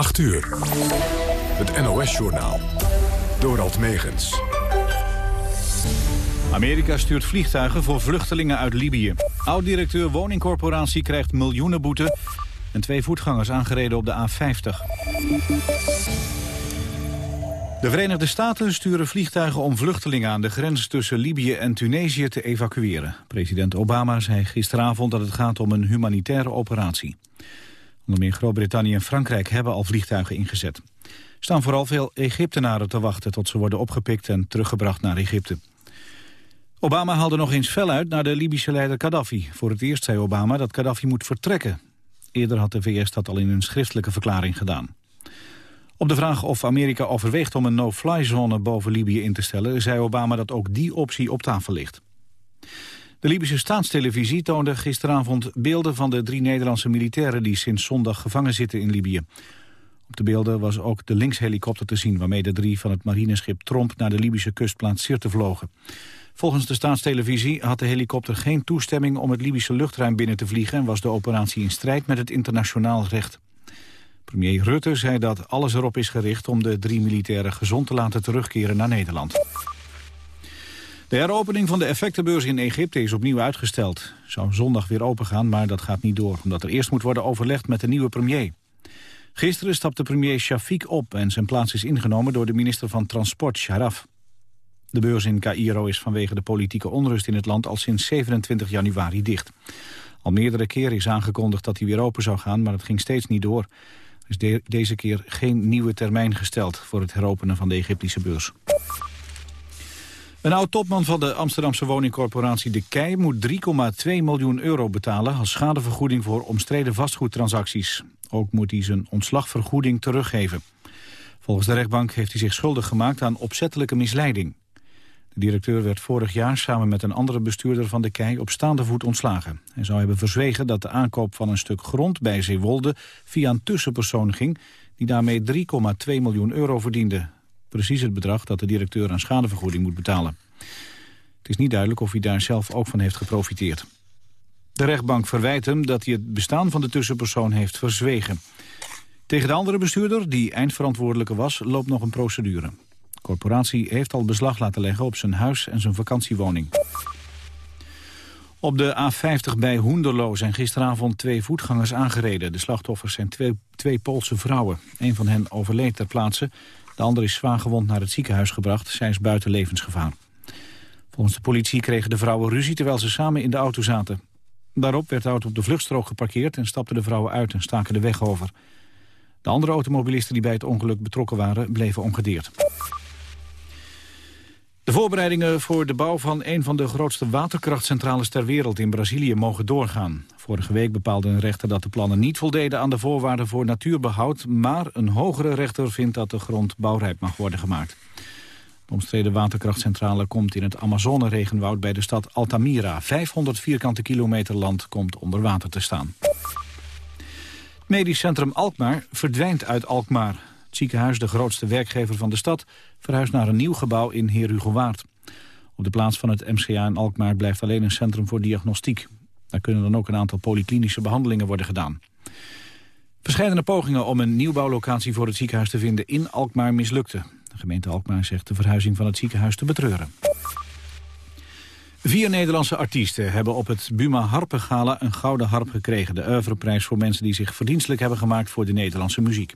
8 uur. Het NOS-journaal. Dorald Megens. Amerika stuurt vliegtuigen voor vluchtelingen uit Libië. Oud-directeur woningcorporatie krijgt miljoenen boete... en twee voetgangers aangereden op de A50. De Verenigde Staten sturen vliegtuigen om vluchtelingen aan de grens tussen Libië en Tunesië te evacueren. President Obama zei gisteravond dat het gaat om een humanitaire operatie. Onder meer Groot-Brittannië en Frankrijk hebben al vliegtuigen ingezet. Er staan vooral veel Egyptenaren te wachten tot ze worden opgepikt en teruggebracht naar Egypte. Obama haalde nog eens fel uit naar de Libische leider Gaddafi. Voor het eerst zei Obama dat Gaddafi moet vertrekken. Eerder had de VS dat al in een schriftelijke verklaring gedaan. Op de vraag of Amerika overweegt om een no-fly zone boven Libië in te stellen... zei Obama dat ook die optie op tafel ligt. De Libische staatstelevisie toonde gisteravond beelden van de drie Nederlandse militairen die sinds zondag gevangen zitten in Libië. Op de beelden was ook de linkshelikopter te zien waarmee de drie van het marineschip Tromp naar de Libische kustplaats Sirte vlogen. Volgens de staatstelevisie had de helikopter geen toestemming om het Libische luchtruim binnen te vliegen en was de operatie in strijd met het internationaal recht. Premier Rutte zei dat alles erop is gericht om de drie militairen gezond te laten terugkeren naar Nederland. De heropening van de effectenbeurs in Egypte is opnieuw uitgesteld. Zou zondag weer opengaan, maar dat gaat niet door... omdat er eerst moet worden overlegd met de nieuwe premier. Gisteren stapte premier Shafiq op en zijn plaats is ingenomen... door de minister van Transport, Sharaf. De beurs in Cairo is vanwege de politieke onrust in het land... al sinds 27 januari dicht. Al meerdere keren is aangekondigd dat hij weer open zou gaan... maar het ging steeds niet door. Er is deze keer geen nieuwe termijn gesteld... voor het heropenen van de Egyptische beurs. Een oud-topman van de Amsterdamse woningcorporatie De Kei moet 3,2 miljoen euro betalen als schadevergoeding voor omstreden vastgoedtransacties. Ook moet hij zijn ontslagvergoeding teruggeven. Volgens de rechtbank heeft hij zich schuldig gemaakt aan opzettelijke misleiding. De directeur werd vorig jaar samen met een andere bestuurder van De Kei op staande voet ontslagen. Hij zou hebben verzwegen dat de aankoop van een stuk grond bij Zeewolde via een tussenpersoon ging die daarmee 3,2 miljoen euro verdiende precies het bedrag dat de directeur aan schadevergoeding moet betalen. Het is niet duidelijk of hij daar zelf ook van heeft geprofiteerd. De rechtbank verwijt hem dat hij het bestaan van de tussenpersoon heeft verzwegen. Tegen de andere bestuurder, die eindverantwoordelijke was, loopt nog een procedure. De corporatie heeft al beslag laten leggen op zijn huis en zijn vakantiewoning. Op de A50 bij Hoenderloo zijn gisteravond twee voetgangers aangereden. De slachtoffers zijn twee, twee Poolse vrouwen. Een van hen overleed ter plaatse. De andere is zwaar gewond naar het ziekenhuis gebracht. Zij is buiten levensgevaar. Volgens de politie kregen de vrouwen ruzie terwijl ze samen in de auto zaten. Daarop werd de auto op de vluchtstrook geparkeerd en stapten de vrouwen uit en staken de weg over. De andere automobilisten die bij het ongeluk betrokken waren bleven ongedeerd. De voorbereidingen voor de bouw van een van de grootste waterkrachtcentrales ter wereld in Brazilië mogen doorgaan. Vorige week bepaalde een rechter dat de plannen niet voldeden aan de voorwaarden voor natuurbehoud, maar een hogere rechter vindt dat de grond bouwrijp mag worden gemaakt. De omstreden waterkrachtcentrale komt in het Amazone-regenwoud bij de stad Altamira. 500 vierkante kilometer land komt onder water te staan. Het medisch centrum Alkmaar verdwijnt uit Alkmaar. Het ziekenhuis, de grootste werkgever van de stad, verhuist naar een nieuw gebouw in Heerhugowaard. Op de plaats van het MCA in Alkmaar blijft alleen een centrum voor diagnostiek. Daar kunnen dan ook een aantal polyklinische behandelingen worden gedaan. Verscheidene pogingen om een nieuwbouwlocatie voor het ziekenhuis te vinden in Alkmaar mislukten. De gemeente Alkmaar zegt de verhuizing van het ziekenhuis te betreuren. Vier Nederlandse artiesten hebben op het Buma Harpengala een gouden harp gekregen. De oeuvreprijs voor mensen die zich verdienstelijk hebben gemaakt voor de Nederlandse muziek.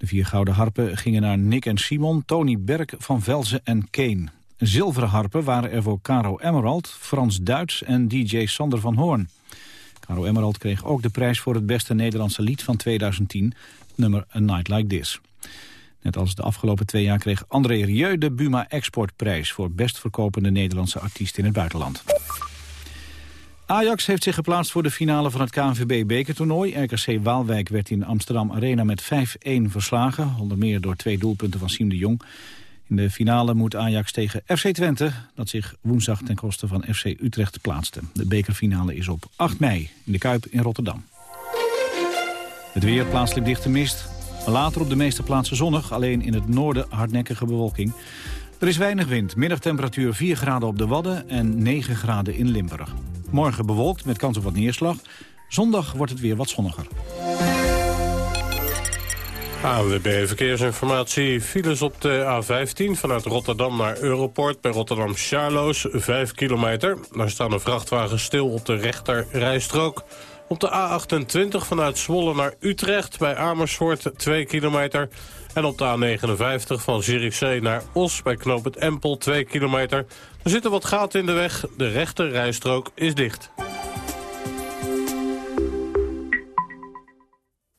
De vier gouden harpen gingen naar Nick en Simon, Tony Berk, Van Velzen en Kane. Zilveren harpen waren er voor Caro Emerald, Frans Duits en DJ Sander van Hoorn. Caro Emerald kreeg ook de prijs voor het beste Nederlandse lied van 2010, nummer A Night Like This. Net als de afgelopen twee jaar kreeg André Rieu de Buma Exportprijs... voor best verkopende Nederlandse artiest in het buitenland. Ajax heeft zich geplaatst voor de finale van het KNVB-bekertoernooi. RKC Waalwijk werd in Amsterdam Arena met 5-1 verslagen. Onder meer door twee doelpunten van Siem de Jong. In de finale moet Ajax tegen FC Twente... dat zich woensdag ten koste van FC Utrecht plaatste. De bekerfinale is op 8 mei in de Kuip in Rotterdam. Het weer plaatselijk dichte mist. Later op de meeste plaatsen zonnig, alleen in het noorden hardnekkige bewolking. Er is weinig wind, middagtemperatuur 4 graden op de Wadden en 9 graden in Limburg. Morgen bewolkt met kans op wat neerslag. Zondag wordt het weer wat zonniger. ANWB Verkeersinformatie. Files op de A15 vanuit Rotterdam naar Europort bij Rotterdam Charloes, 5 kilometer. Daar staan een vrachtwagen stil op de rechter rijstrook. Op de A28 vanuit Zwolle naar Utrecht bij Amersfoort, 2 kilometer. En op de A59 van Zierikzee naar Os bij Knoop Empel, 2 kilometer. Er zitten wat gaten in de weg, de rechter rijstrook is dicht.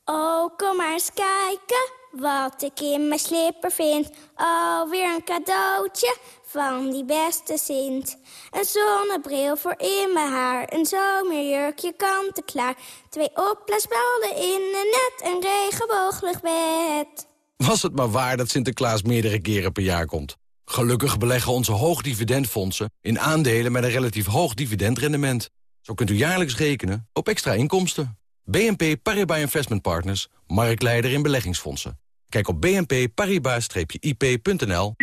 Oh, kom maar eens kijken wat ik in mijn slipper vind. Alweer een cadeautje van die beste Sint. Een zonnebril voor in mijn haar, een zomerjurkje kant-en-klaar. Twee opblaasballen in een net, een regenbooglig bed. Was het maar waar dat Sinterklaas meerdere keren per jaar komt. Gelukkig beleggen onze hoogdividendfondsen in aandelen met een relatief hoog dividendrendement. Zo kunt u jaarlijks rekenen op extra inkomsten. BNP Paribas Investment Partners, marktleider in beleggingsfondsen. Kijk op bnp-paribas-ip.nl.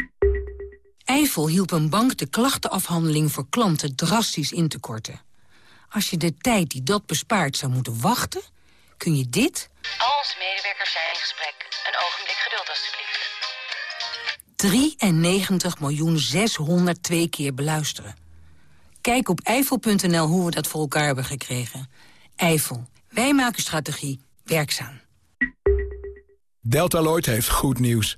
Eifel hielp een bank de klachtenafhandeling voor klanten drastisch in te korten. Als je de tijd die dat bespaart zou moeten wachten, kun je dit... Al onze medewerkers zijn in gesprek. Een ogenblik geduld, alstublieft. 93 miljoen 602 keer beluisteren. Kijk op eifel.nl hoe we dat voor elkaar hebben gekregen. Eifel wij maken strategie werkzaam. Deltaloid heeft goed nieuws.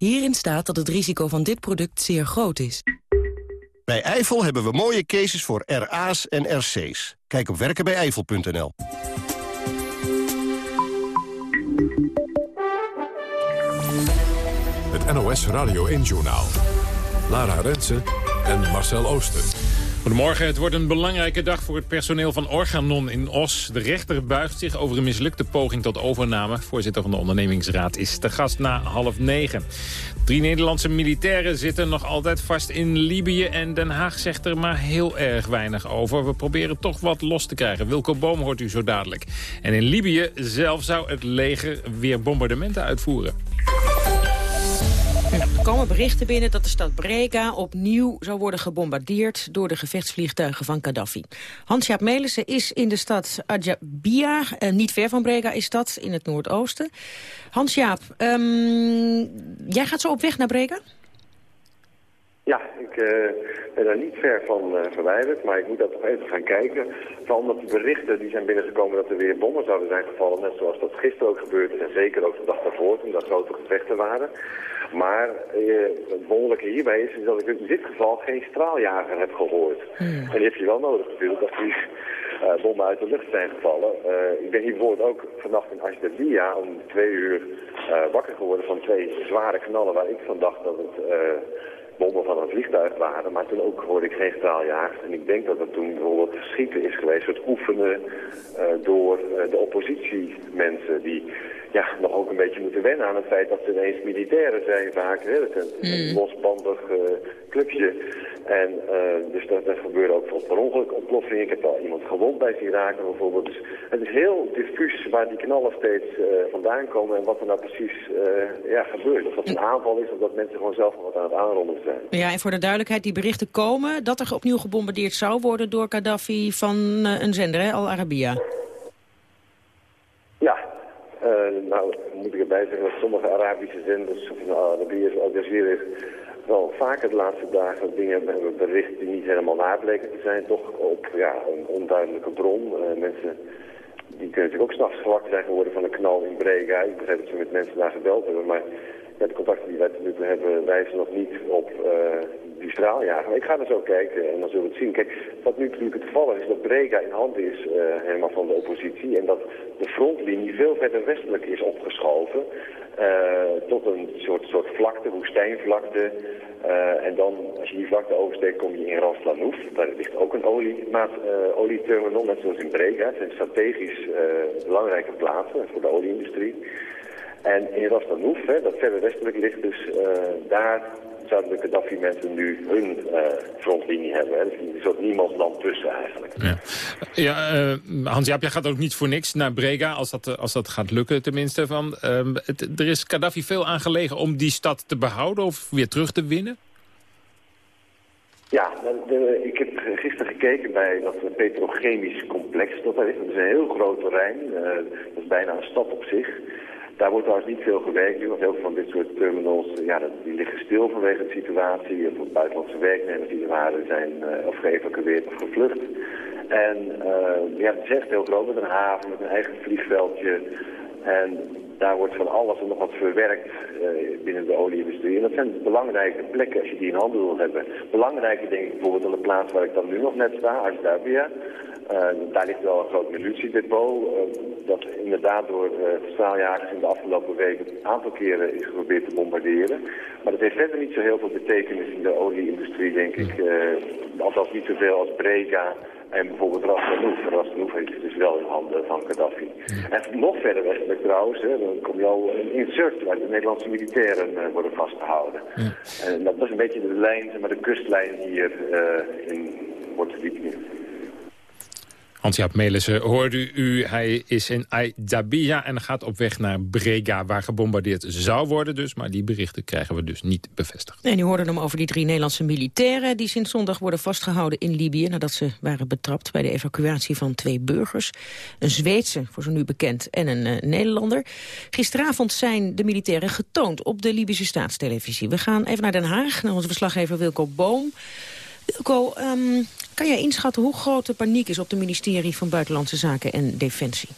Hierin staat dat het risico van dit product zeer groot is. Bij Eifel hebben we mooie cases voor RA's en RC's. Kijk op werkenbijeifel.nl. Het NOS Radio 1-journaal. Lara Rensen en Marcel Oosten. Goedemorgen, het wordt een belangrijke dag voor het personeel van Organon in Os. De rechter buigt zich over een mislukte poging tot overname. Voorzitter van de ondernemingsraad is te gast na half negen. Drie Nederlandse militairen zitten nog altijd vast in Libië... en Den Haag zegt er maar heel erg weinig over. We proberen toch wat los te krijgen. Wilco Boom hoort u zo dadelijk. En in Libië zelf zou het leger weer bombardementen uitvoeren. Er komen berichten binnen dat de stad Brega opnieuw zou worden gebombardeerd door de gevechtsvliegtuigen van Gaddafi. Hans-Jaap Melissen is in de stad Ajabia, eh, niet ver van Brega is dat, in het noordoosten. Hans-Jaap, um, jij gaat zo op weg naar Brega? Ja, ik uh, ben daar niet ver van uh, verwijderd, maar ik moet dat toch even gaan kijken. Vooral omdat de berichten die zijn binnengekomen dat er weer bommen zouden zijn gevallen, net zoals dat gisteren ook gebeurde en zeker ook de dag daarvoor toen er grote gevechten waren. Maar uh, het wonderlijke hierbij is, is, dat ik in dit geval geen straaljager heb gehoord. Hmm. En die heb je wel nodig natuurlijk, dat die bommen uit de lucht zijn gevallen. Ik ben hier bijvoorbeeld ook vannacht in Ashdabia om twee uur wakker geworden van twee zware knallen waar ik van dacht dat het bommen van een vliegtuig waren. Maar toen ook hoorde ik geen straaljagers. En ik denk dat het toen bijvoorbeeld schieten is geweest, het oefenen door de oppositiemensen die ja, nog ook een beetje moeten wennen aan het feit dat ze ineens militairen zijn vaak. Hè. Dat is een, mm. losbandig uh, clubje. En uh, dus dat, dat gebeurde ook per ongeluk ontploffingen. Ik heb al iemand gewond bij zien raken bijvoorbeeld. Dus het is heel diffuus waar die knallen steeds uh, vandaan komen en wat er nou precies ja, gebeurt. Of dat een aanval is of dat mensen gewoon zelf wat aan het aanronden zijn. Ja, en voor de duidelijkheid, die berichten komen dat er opnieuw gebombardeerd zou worden door Gaddafi van een zender, hè, Al Arabiya. Uh, nou, moet ik erbij zeggen dat sommige Arabische zenders, of nou, Arabiërs, Al Jazeera, wel vaker de laatste dagen dingen hebben bericht die niet helemaal nableken te zijn. Toch op ja, een onduidelijke bron. Uh, mensen die kunnen natuurlijk ook s'nachts gewakt zijn geworden van een knal in Brega. Ik begrijp dat ze met mensen daar gebeld hebben, maar ja, de contacten die wij nu hebben wijzen nog niet op uh, die straaljager. Ik ga er zo kijken en dan zullen we het zien. Kijk, wat nu natuurlijk het geval is, dat Brega in handen is uh, helemaal van de oppositie. En dat de frontlinie veel verder westelijk is opgeschoven. Uh, tot een soort, soort vlakte, woestijnvlakte. Uh, en dan, als je die vlakte oversteekt, kom je in Ras Lanouf. Daar ligt ook een oliemaat, uh, olieterminal, net zoals in Brega. Het zijn strategisch belangrijke plaatsen voor de olieindustrie. En in Ras hè, dat verder westelijk ligt, dus daar zouden de Gaddafi-mensen nu hun frontlinie hebben. Hè. Dus er zit niemand land tussen eigenlijk. Ja, ja Hans-Jaap, jij gaat ook niet voor niks naar Brega, als dat, als dat gaat lukken tenminste. Van, ehm, er is Gaddafi veel aangelegen om die stad te behouden of weer terug te winnen? Ja, ik heb gisteren gekeken bij dat petrochemisch complex dat is. Dat is een heel groot terrein. Dat is bijna een stad op zich. Daar wordt trouwens niet veel gewerkt nu, want heel veel van dit soort terminals ja, die liggen stil vanwege de situatie. Voor buitenlandse werknemers die er waren zijn uh, of geëvacueerd of gevlucht. En uh, ja, het is echt heel groot met een haven, met een eigen vliegveldje. En daar wordt van alles en nog wat verwerkt uh, binnen de olieindustrie. En dat zijn belangrijke plekken als je die in handen wil hebben. Belangrijke denk ik bijvoorbeeld aan de plaats waar ik dan nu nog net sta, Ashdabia. Uh, daar ligt wel een groot munitiedepot. Uh, dat inderdaad door uh, straaljagers in de afgelopen weken een aantal keren is geprobeerd te bombarderen. Maar dat heeft verder niet zo heel veel betekenis in de olieindustrie, denk ik. althans niet zoveel als Brega en bijvoorbeeld Ras Ras is dus wel in handen van Gaddafi. En nog verder westelijk trouwens, hè, dan kom je al een insert waar de Nederlandse militairen uh, worden vastgehouden. Ja. En dat was een beetje de lijn, maar de kustlijn hier uh, in Mozambique. Hans-Jaap Melissen hoorde u, hij is in Aydabia en gaat op weg naar Brega... waar gebombardeerd zou worden dus, maar die berichten krijgen we dus niet bevestigd. En u hoorde hem over die drie Nederlandse militairen... die sinds zondag worden vastgehouden in Libië... nadat ze waren betrapt bij de evacuatie van twee burgers. Een Zweedse, voor zo nu bekend, en een uh, Nederlander. Gisteravond zijn de militairen getoond op de Libische staatstelevisie. We gaan even naar Den Haag, naar onze verslaggever Wilco Boom... Wilco, um, kan jij inschatten hoe groot de paniek is op het ministerie van Buitenlandse Zaken en Defensie?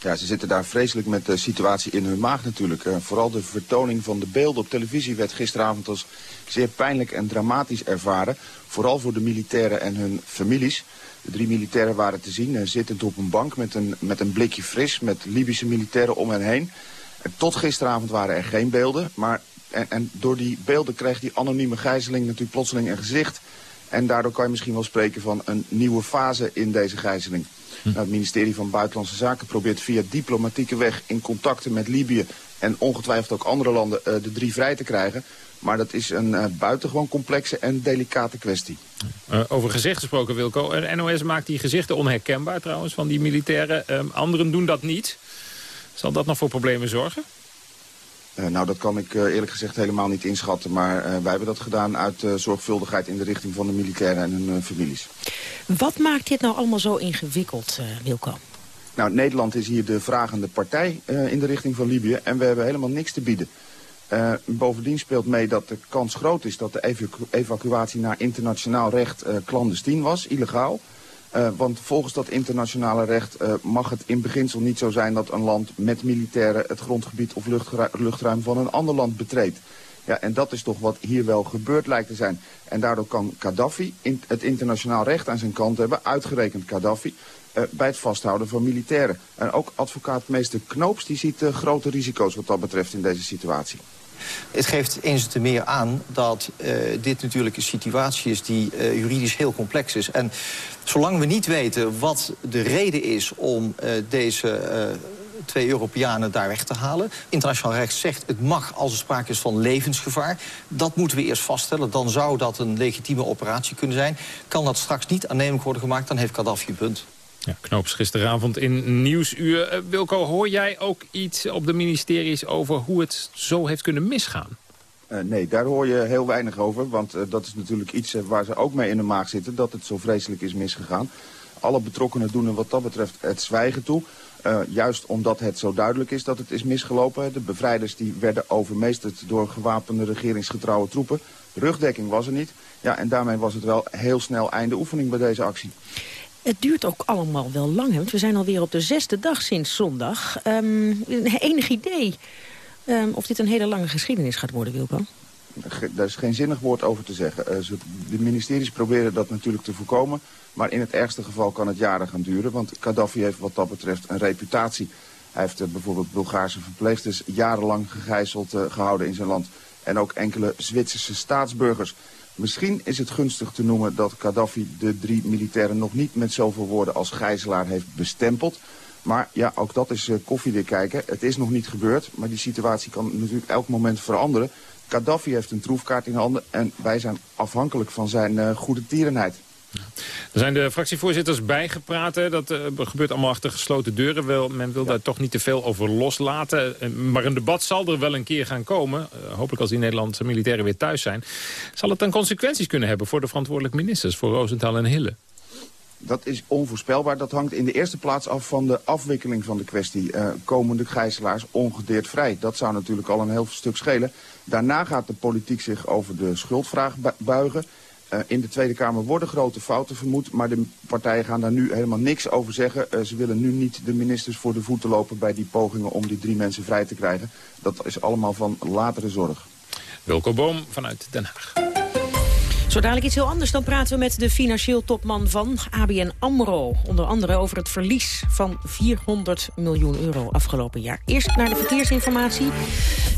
Ja, ze zitten daar vreselijk met de situatie in hun maag natuurlijk. Uh, vooral de vertoning van de beelden op televisie werd gisteravond als zeer pijnlijk en dramatisch ervaren. Vooral voor de militairen en hun families. De drie militairen waren te zien, uh, zittend op een bank met een, met een blikje fris, met Libische militairen om hen heen. En tot gisteravond waren er geen beelden, maar en, en door die beelden kreeg die anonieme gijzeling natuurlijk plotseling een gezicht. En daardoor kan je misschien wel spreken van een nieuwe fase in deze gijzeling. Hm. Nou, het ministerie van Buitenlandse Zaken probeert via diplomatieke weg in contacten met Libië en ongetwijfeld ook andere landen uh, de drie vrij te krijgen. Maar dat is een uh, buitengewoon complexe en delicate kwestie. Uh, over gezicht gesproken, Wilco. NOS maakt die gezichten onherkenbaar trouwens van die militairen. Ehm, anderen doen dat niet. Zal dat nog voor problemen zorgen? Uh, nou, dat kan ik uh, eerlijk gezegd helemaal niet inschatten. Maar uh, wij hebben dat gedaan uit zorgvuldigheid in de richting van de militairen en hun families. Wat maakt dit nou allemaal zo ingewikkeld, Wilco? Nou, Nederland is hier de vragende partij in de richting van Libië. En we hebben helemaal niks te bieden. bovendien speelt mee dat de kans groot is dat de evacu evacuatie naar internationaal recht clandestien was, illegaal. Uh, want volgens dat internationale recht uh, mag het in beginsel niet zo zijn dat een land met militairen het grondgebied of luchtruim van een ander land betreedt. Ja, en dat is toch wat hier wel gebeurd lijkt te zijn. En daardoor kan Gaddafi in het internationaal recht aan zijn kant hebben, uitgerekend Gaddafi, uh, bij het vasthouden van militairen. En ook advocaat meester Knoops die ziet grote risico's wat dat betreft in deze situatie. Het geeft eens te meer aan dat uh, dit natuurlijk een situatie is die uh, juridisch heel complex is. En zolang we niet weten wat de reden is om uh, deze twee Europeanen daar weg te halen. Internationaal recht zegt het mag als er sprake is van levensgevaar. Dat moeten we eerst vaststellen. Dan zou dat een legitieme operatie kunnen zijn. Kan dat straks niet aannemelijk worden gemaakt, dan heeft Gaddafi een punt. Ja, gisteravond in Nieuwsuur. Uh, Wilco, hoor jij ook iets op de ministeries over hoe het zo heeft kunnen misgaan? Uh, nee, daar hoor je heel weinig over. Want uh, dat is natuurlijk iets waar ze ook mee in de maag zitten. Dat het zo vreselijk is misgegaan. Alle betrokkenen doen er wat dat betreft het zwijgen toe. juist omdat het zo duidelijk is dat het is misgelopen. De bevrijders die werden overmeesterd door gewapende regeringsgetrouwe troepen. Rugdekking was er niet. Ja, en daarmee was het wel heel snel einde oefening bij deze actie. Het duurt ook allemaal wel lang, want we zijn alweer op de zesde dag sinds zondag. Um, enig idee um, of dit een hele lange geschiedenis gaat worden, Wilco? Daar is geen zinnig woord over te zeggen. Uh, de ministeries proberen dat natuurlijk te voorkomen. Maar in het ergste geval kan het jaren gaan duren. Want Gaddafi heeft wat dat betreft een reputatie. Hij heeft uh, bijvoorbeeld Bulgaarse verpleegsters jarenlang gegijzeld uh, gehouden in zijn land. En ook enkele Zwitserse staatsburgers. Misschien is het gunstig te noemen dat Gaddafi de drie militairen nog niet met zoveel woorden als gijzelaar heeft bestempeld. Maar ja, ook dat is uh, koffiedik kijken. Het is nog niet gebeurd, maar die situatie kan natuurlijk elk moment veranderen. Gaddafi heeft een troefkaart in handen en wij zijn afhankelijk van zijn uh, goede tierenheid. Er zijn de fractievoorzitters bijgepraat. Dat uh, gebeurt allemaal achter gesloten deuren. Wel, men wil daar toch niet te veel over loslaten. Uh, maar een debat zal er wel een keer gaan komen. Uh, hopelijk als die Nederlandse militairen weer thuis zijn. Zal het dan consequenties kunnen hebben voor de verantwoordelijke ministers? Voor Rosenthal en Hille? Dat is onvoorspelbaar. Dat hangt in de eerste plaats af van de afwikkeling van de kwestie. Uh, komen de gijzelaars ongedeerd vrij? Dat zou natuurlijk al een heel stuk schelen. Daarna gaat de politiek zich over de schuldvraag buigen. Uh, in de Tweede Kamer worden grote fouten vermoed, maar de partijen gaan daar nu helemaal niks over zeggen. Uh, ze willen nu niet de ministers voor de voeten lopen bij die pogingen om die drie mensen vrij te krijgen. Dat is allemaal van latere zorg. Wilco Boom vanuit Den Haag. Zo dadelijk iets heel anders. Dan praten we met de financieel topman van ABN AMRO. Onder andere over het verlies van 400 miljoen euro afgelopen jaar. Eerst naar de verkeersinformatie.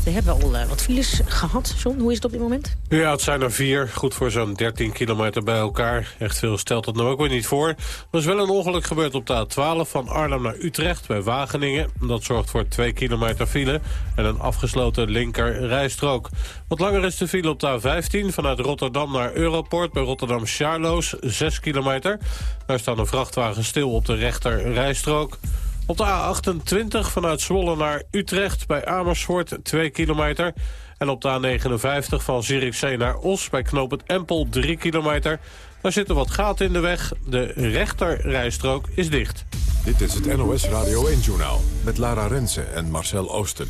We hebben al uh, wat files gehad. John, hoe is het op dit moment? Ja, het zijn er vier. Goed voor zo'n 13 kilometer bij elkaar. Echt veel stelt het nou ook weer niet voor. Er is wel een ongeluk gebeurd op de A12 van Arnhem naar Utrecht bij Wageningen. Dat zorgt voor 2 kilometer file en een afgesloten linker rijstrook. Wat langer is de file op de A15 vanuit Rotterdam naar Europort bij Rotterdam Charloes, 6 kilometer. Daar staan een vrachtwagen stil op de rechter rijstrook. Op de A28 vanuit Zwolle naar Utrecht bij Amersfoort, 2 kilometer. En op de A59 van Zierikzee naar Os bij knooppunt Empel, 3 kilometer. Daar zitten wat gaten in de weg. De rechterrijstrook is dicht. Dit is het NOS Radio 1-journaal met Lara Rensen en Marcel Oosten.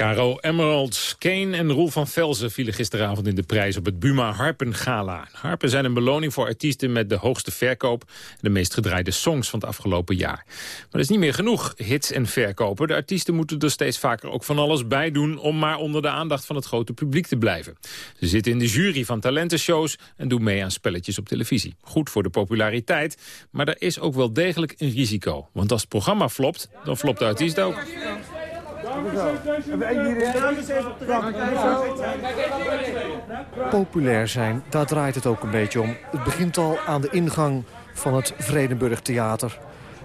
Caro Emeralds, Kane en Roel van Velzen vielen gisteravond in de prijs op het Buma Harpen Gala. Harpen zijn een beloning voor artiesten met de hoogste verkoop en de meest gedraaide songs van het afgelopen jaar. Maar dat is niet meer genoeg, hits en verkopen. De artiesten moeten er steeds vaker ook van alles bij doen om maar onder de aandacht van het grote publiek te blijven. Ze zitten in de jury van talentenshows en doen mee aan spelletjes op televisie. Goed voor de populariteit, maar er is ook wel degelijk een risico. Want als het programma flopt, dan flopt de artiest ook. Populair zijn, daar draait het ook een beetje om. Het begint al aan de ingang van het Vredenburg Theater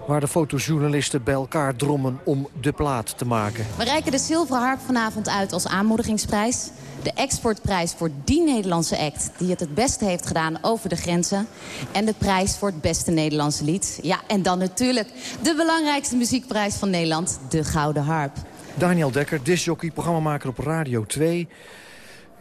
waar de fotojournalisten bij elkaar drommen om de plaat te maken. We reiken de Zilveren Harp vanavond uit als aanmoedigingsprijs. De exportprijs voor die Nederlandse act die het het beste heeft gedaan over de grenzen. En de prijs voor het beste Nederlandse lied. Ja, en dan natuurlijk de belangrijkste muziekprijs van Nederland, de Gouden Harp. Daniel Dekker, disjockey, programmamaker op Radio 2.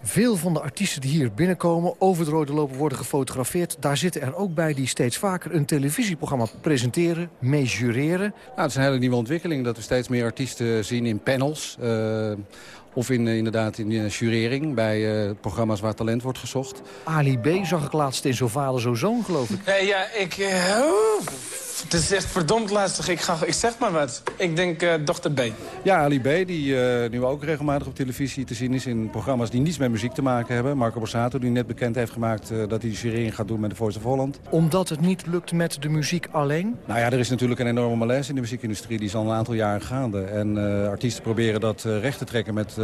Veel van de artiesten die hier binnenkomen, over de rode lopen worden gefotografeerd. Daar zitten er ook bij die steeds vaker een televisieprogramma presenteren, mee jureren. Nou, het is een hele nieuwe ontwikkeling dat we steeds meer artiesten zien in panels. Uh, of in, uh, inderdaad in uh, jurering bij programma's waar talent wordt gezocht. Ali B zag ik laatst in Zo Vader, Zo Zoon, geloof ik. ja, ik... Het is echt verdomd lastig. Ik, ga, ik zeg maar wat. Ik denk uh, dochter B. Ja, Ali B, die uh, nu ook regelmatig op televisie te zien is... in programma's die niets met muziek te maken hebben. Marco Borsato, die net bekend heeft gemaakt... Uh, dat hij de jurying gaat doen met de Voice of Holland. Omdat het niet lukt met de muziek alleen? Nou ja, er is natuurlijk een enorme malaise in de muziekindustrie. Die is al een aantal jaren gaande. En artiesten proberen dat recht te trekken... met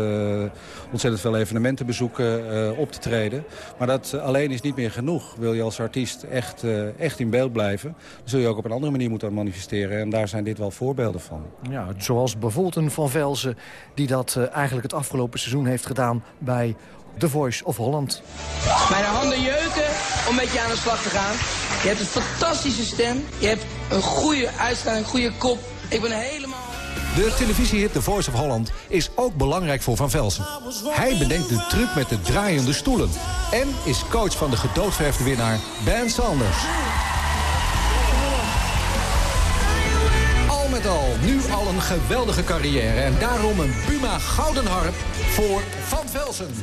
ontzettend veel evenementenbezoeken op te treden. Maar dat alleen is niet meer genoeg. Wil je als artiest echt, echt in beeld blijven... dan zul je ook op een andere manier moeten manifesteren. En daar zijn dit wel voorbeelden van. Ja, zoals bijvoorbeeld een Van Velzen... die dat uh, eigenlijk het afgelopen seizoen heeft gedaan bij The Voice of Holland. Mijn handen jeuken om met je aan de slag te gaan. Je hebt een fantastische stem. Je hebt een goede uitstraling, een goede kop. Ik ben helemaal... De televisiehit The Voice of Holland is ook belangrijk voor Van Velsen. Hij bedenkt de truc met de draaiende stoelen. En is coach van de gedoodverfde winnaar Ben Sanders. Nu al een geweldige carrière. En daarom een Puma Gouden Harp voor Van Velsen.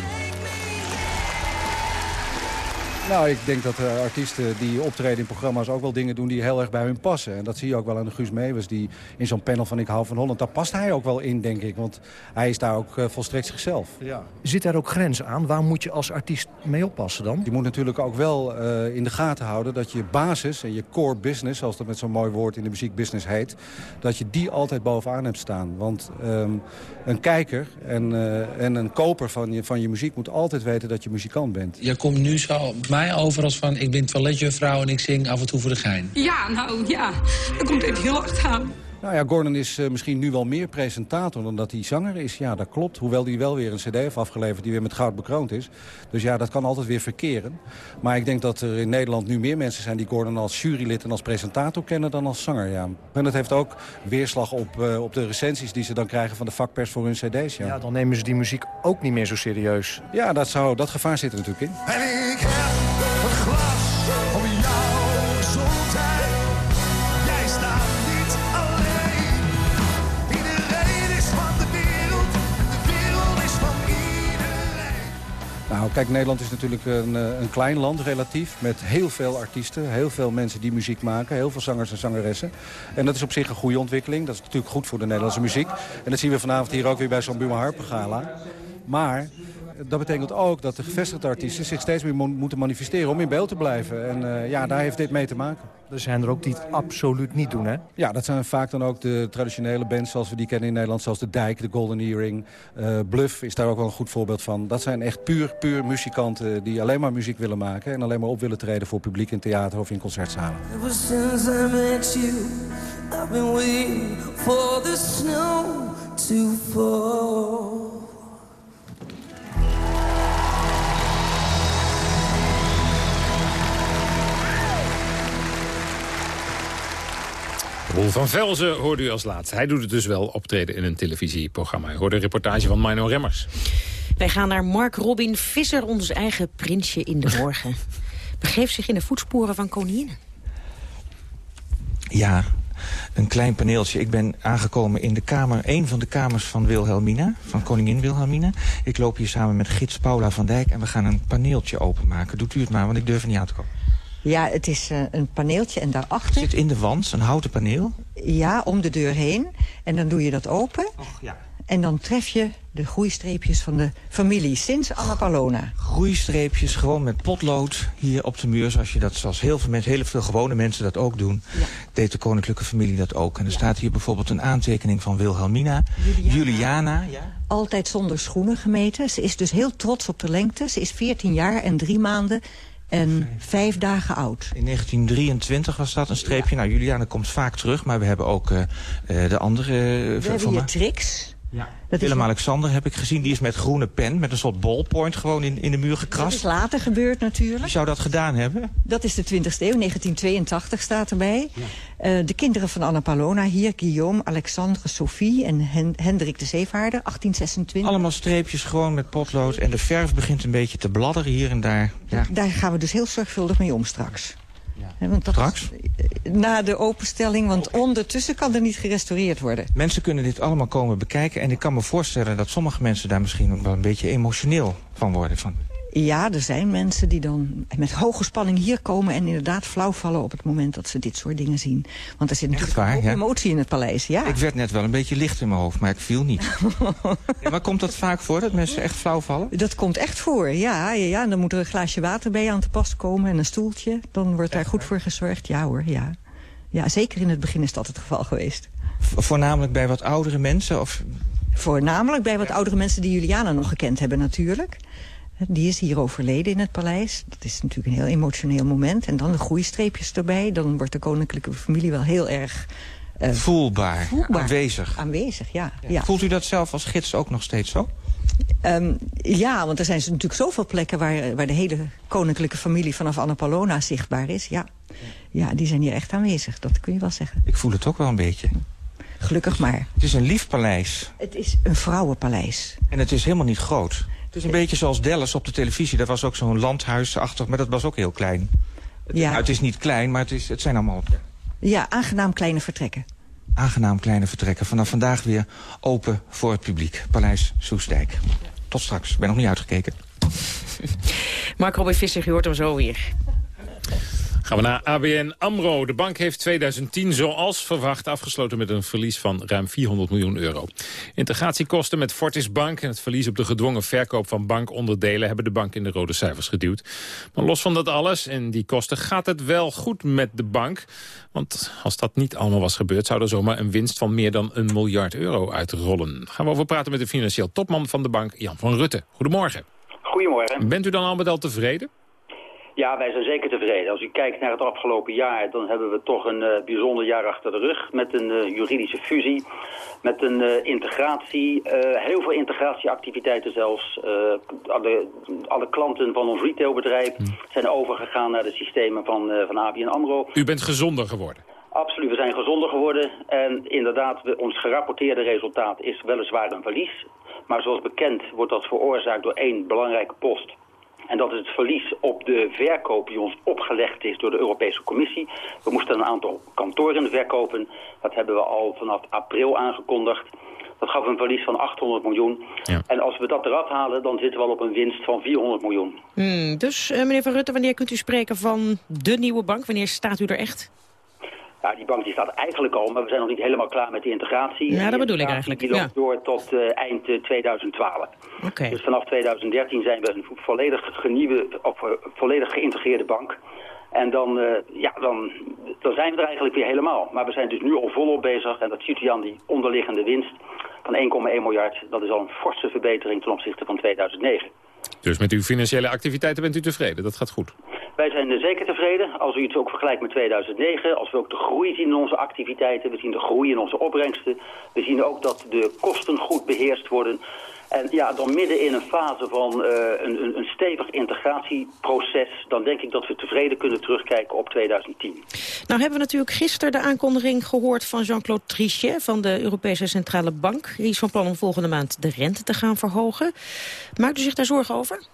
Nou, ik denk dat uh, artiesten die optreden in programma's ook wel dingen doen die heel erg bij hun passen. En dat zie je ook wel aan de Guus Meeuwis, die in zo'n panel van Ik hou van Holland. Daar past hij ook wel in, denk ik. Want hij is daar ook uh, volstrekt zichzelf. Ja. Zit daar ook grenzen aan? Waar moet je als artiest mee oppassen dan? Je moet natuurlijk ook wel uh, in de gaten houden dat je basis en je core business, zoals dat met zo'n mooi woord in de muziekbusiness heet, dat je die altijd bovenaan hebt staan. Want um, een kijker en, en een koper van je, van je muziek moet altijd weten dat je muzikant bent. Je komt nu zo mij over als van... ik ben toiletjuffrouw en ik zing af en toe voor de gein. Ja, nou ja, dat komt even heel hard aan. Nou ja, Gordon is eh, misschien nu wel meer presentator dan dat hij zanger is. Ja, dat klopt. Hoewel hij wel weer een cd heeft afgeleverd die weer met goud bekroond is. Dus ja, dat kan altijd weer verkeren. Maar ik denk dat er in Nederland nu meer mensen zijn die Gordon als jurylid en als presentator kennen dan als zanger. Ja. En dat heeft ook weerslag op, uh, op de recensies die ze dan krijgen van de vakpers voor hun cd's. Ja. ja, dan nemen ze die muziek ook niet meer zo serieus. Ja, dat, zou, dat gevaar zit er natuurlijk in. Nou, kijk, Nederland is natuurlijk een, eh, een klein land relatief. Met heel veel artiesten, heel veel mensen die muziek maken. Heel veel zangers en zangeressen. En dat is op zich een goede ontwikkeling. Dat is natuurlijk goed voor de Nederlandse muziek. En dat zien we vanavond hier ook weer bij zo'n Buma Harper Gala. Maar dat betekent ook dat de gevestigde artiesten zich steeds meer moeten manifesteren om in beeld te blijven. En uh, ja, daar heeft dit mee te maken. Er zijn er ook die het absoluut niet doen, hè? Ja, dat zijn vaak dan ook de traditionele bands zoals we die kennen in Nederland. Zoals de Dijk, de Golden Earring. Uh, Bluff is daar ook wel een goed voorbeeld van. Dat zijn echt puur, puur muzikanten die alleen maar muziek willen maken. En alleen maar op willen treden voor publiek in theater of in concertzalen. Ever since I met you, I've been waiting for the snow to fall. Roel van Velzen hoorde u als laatste. Hij doet het dus wel optreden in een televisieprogramma. Hij hoorde een reportage van Mino Remmers. Wij gaan naar Mark Robin Visser, ons eigen prinsje in de morgen. Begeeft zich in de voetsporen van koninginnen. Ja, een klein paneeltje. Ik ben aangekomen in de kamer, een van de kamers van Wilhelmina, van koningin Wilhelmina. Ik loop hier samen met gids Paula van Dijk en we gaan een paneeltje openmaken. Doet u het maar, want ik durf er niet aan te komen. Ja, het is uh, een paneeltje en daarachter... Zit in de wand, een houten paneel? Ja, om de deur heen. En dan doe je dat open. Och, ja. En dan tref je de groeistreepjes van de familie sinds Anna Palona. Groeistreepjes, gewoon met potlood hier op de muur. Zoals, je dat, zoals heel, veel mensen, heel veel gewone mensen dat ook doen. Ja. Deed de koninklijke familie dat ook. En er staat hier bijvoorbeeld een aantekening van Wilhelmina. Juliana. Juliana ja. Altijd zonder schoenen gemeten. Ze is dus heel trots op de lengte. Ze is 14 jaar en drie maanden en vijf dagen oud. In 1923 was dat een streepje. Nou, Juliana komt vaak terug, maar we hebben ook uh, de andere... Uh, we hebben hier Trix. Willem-Alexander heb ik gezien, die is met groene pen... met een soort ballpoint gewoon in, in de muur gekrast. Dat is later gebeurd natuurlijk. Wie zou dat gedaan hebben? Dat is de 20e eeuw, 1982 staat erbij. Ja. Uh, de kinderen van Anna Palona hier, Guillaume, Alexandre, Sophie... en Hen Hendrik de Zeevaarder, 1826. Allemaal streepjes gewoon met potlood. En de verf begint een beetje te bladderen hier en daar. Ja. Daar gaan we dus heel zorgvuldig mee om straks. Ja. Want dat Straks? Na de openstelling, want ondertussen kan er niet gerestaureerd worden. Mensen kunnen dit allemaal komen bekijken. En ik kan me voorstellen dat sommige mensen daar misschien ook wel een beetje emotioneel van worden. Van. Ja, er zijn mensen die dan met hoge spanning hier komen... en inderdaad flauw vallen op het moment dat ze dit soort dingen zien. Want er zit natuurlijk waar, ook ja? emotie in het paleis, ja. Ik werd net wel een beetje licht in mijn hoofd, maar ik viel niet. ja, maar komt dat vaak voor, dat mensen echt flauw vallen? Dat komt echt voor, ja. ja, ja. Dan moet er een glaasje water bij aan te pas komen en een stoeltje. Dan wordt daar goed voor gezorgd, ja hoor, ja. Ja, zeker in het begin is dat het geval geweest. Voornamelijk bij wat oudere mensen? Of... Voornamelijk bij wat oudere mensen die Juliana nog gekend hebben natuurlijk. Die is hier overleden in het paleis. Dat is natuurlijk een heel emotioneel moment. En dan de groeistreepjes erbij. Dan wordt de koninklijke familie wel heel erg... Uh, voelbaar, voelbaar, aanwezig. Aanwezig, ja, ja. ja. Voelt u dat zelf als gids ook nog steeds zo? Um, ja, want er zijn natuurlijk zoveel plekken... Waar, waar de hele koninklijke familie vanaf Anna Palona zichtbaar is. Ja. ja, die zijn hier echt aanwezig. Dat kun je wel zeggen. Ik voel het ook wel een beetje. Gelukkig maar. Het is een lief paleis. Het is een vrouwenpaleis. En het is helemaal niet groot. Het is een beetje zoals Dallas op de televisie. Dat was ook zo'n landhuisachtig, maar dat was ook heel klein. Het, ja. nou, het is niet klein, maar het, is, het zijn allemaal... Ja, aangenaam kleine vertrekken. Aangenaam kleine vertrekken. Vanaf vandaag weer open voor het publiek. Paleis Soesdijk. Tot straks. Ik ben nog niet uitgekeken. Mark Robin Visser, u hoort hem zo weer. Gaan we naar ABN AMRO. De bank heeft 2010 zoals verwacht afgesloten met een verlies van ruim 400 miljoen euro. Integratiekosten met Fortis Bank en het verlies op de gedwongen verkoop van bankonderdelen hebben de bank in de rode cijfers geduwd. Maar los van dat alles en die kosten gaat het wel goed met de bank. Want als dat niet allemaal was gebeurd zou er zomaar een winst van meer dan een miljard euro uitrollen. Gaan we over praten met de financieel topman van de bank, Jan van Rutte. Goedemorgen. Goedemorgen. Bent u dan al met al tevreden? Ja, wij zijn zeker tevreden. Als u kijkt naar het afgelopen jaar, dan hebben we toch een uh, bijzonder jaar achter de rug. Met een uh, juridische fusie, met een uh, integratie, heel veel integratieactiviteiten zelfs. alle, alle klanten van ons retailbedrijf zijn overgegaan naar de systemen van, van ABN AMRO. U bent gezonder geworden? Absoluut, we zijn gezonder geworden. En inderdaad, we, ons gerapporteerde resultaat is weliswaar een verlies. Maar zoals bekend wordt dat veroorzaakt door één belangrijke post en dat is het verlies op de verkoop die ons opgelegd is door de Europese Commissie. We moesten een aantal kantoren verkopen. Dat hebben we al vanaf april aangekondigd. Dat gaf een verlies van 800 miljoen. Ja. En als we dat eraf halen, dan zitten we al op een winst van 400 miljoen. Hmm, dus, uh, meneer Van Rutte, wanneer kunt u spreken van de nieuwe bank? Wanneer staat u er echt? Ja, die bank die staat eigenlijk al, maar we zijn nog niet helemaal klaar met de integratie. Ja, dat bedoel ik eigenlijk. Die loopt door tot uh, eind 2012. Okay. Dus vanaf 2013 zijn we een volledig, genieuwe, of, uh, volledig geïntegreerde bank. En dan, uh, ja, dan, dan zijn we er eigenlijk weer helemaal. Maar we zijn dus nu al volop bezig en dat ziet u aan die onderliggende winst van 1,1 miljard. Dat is al een forse verbetering ten opzichte van 2009. Dus met uw financiële activiteiten bent u tevreden? Dat gaat goed? Wij zijn zeker tevreden. Als u het ook vergelijkt met 2009, als we ook de groei zien in onze activiteiten, we zien de groei in onze opbrengsten, we zien ook dat de kosten goed beheerst worden. En ja, dan midden in een fase van een, een, een, stevig integratieproces... dan denk ik dat we tevreden kunnen terugkijken op 2010. Nou hebben we natuurlijk gisteren de aankondiging gehoord van Jean-Claude Trichet... van de Europese Centrale Bank. Die is van plan om volgende maand de rente te gaan verhogen. Maakt u zich daar zorgen over?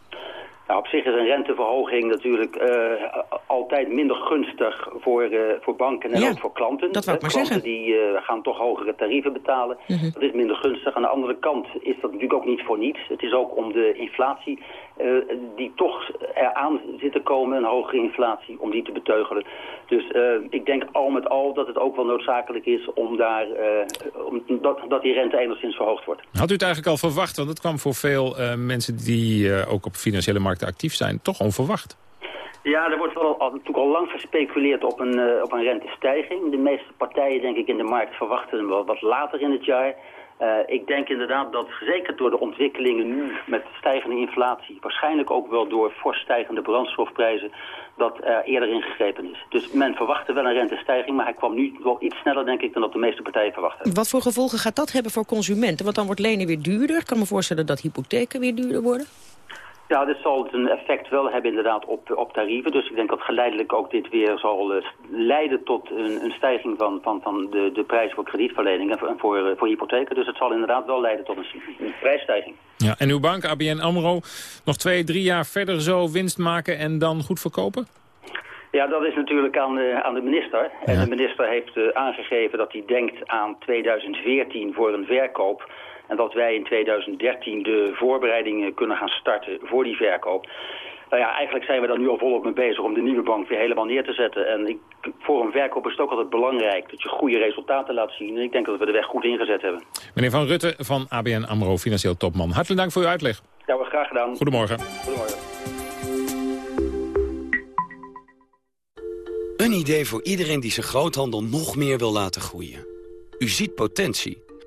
Nou, op zich is een renteverhoging natuurlijk uh, altijd minder gunstig voor, uh, voor banken en ja, ook voor klanten. Dat wou ik maar klanten zeggen. die uh, gaan toch hogere tarieven betalen. -hmm. Dat is minder gunstig. Aan de andere kant is dat natuurlijk ook niet voor niets. Het is ook om de inflatie die toch eraan zit te komen, een hogere inflatie, om die te beteugelen. Dus ik denk al met al dat het ook wel noodzakelijk is om daar, om, dat, dat die rente enigszins verhoogd wordt. Had u het eigenlijk al verwacht? Want het kwam voor veel mensen die ook op financiële markten actief zijn, toch onverwacht. Ja, er wordt wel al, natuurlijk al lang gespeculeerd op een, op een rentestijging. De meeste partijen, denk ik, in de markt verwachten hem wel wat later in het jaar. Uh, ik denk inderdaad dat zeker door de ontwikkelingen nu met stijgende inflatie... waarschijnlijk ook wel door fors stijgende brandstofprijzen... dat er eerder ingegrepen is. Dus men verwachtte wel een rentestijging... maar hij kwam nu wel iets sneller, denk ik, dan dat de meeste partijen verwachten. Wat voor gevolgen gaat dat hebben voor consumenten? Want dan wordt lenen weer duurder. Ik kan me voorstellen dat hypotheken weer duurder worden. Ja, dit zal een effect wel hebben inderdaad op, op tarieven. Dus ik denk dat geleidelijk ook dit weer zal uh, leiden tot een, een stijging van, van, van de, de prijs voor kredietverlening en voor, en voor, voor hypotheken. Dus het zal inderdaad wel leiden tot een, een prijsstijging. Ja, en uw bank, ABN AMRO, nog twee, drie jaar verder zo winst maken en dan goed verkopen? Ja, dat is natuurlijk aan, uh, aan de minister. Ja. En de minister heeft uh, aangegeven dat hij denkt aan 2014 voor een verkoop. En dat wij in 2013 de voorbereidingen kunnen gaan starten voor die verkoop. Nou ja, eigenlijk zijn we daar nu al volop mee bezig om de nieuwe bank weer helemaal neer te zetten. En ik, voor een verkoop is het ook altijd belangrijk dat je goede resultaten laat zien. En ik denk dat we de weg goed ingezet hebben. Meneer Van Rutte van ABN AMRO, financieel topman. Hartelijk dank voor uw uitleg. Ja, we graag gedaan. Goedemorgen. Goedemorgen. Een idee voor iedereen die zijn groothandel nog meer wil laten groeien. U ziet potentie.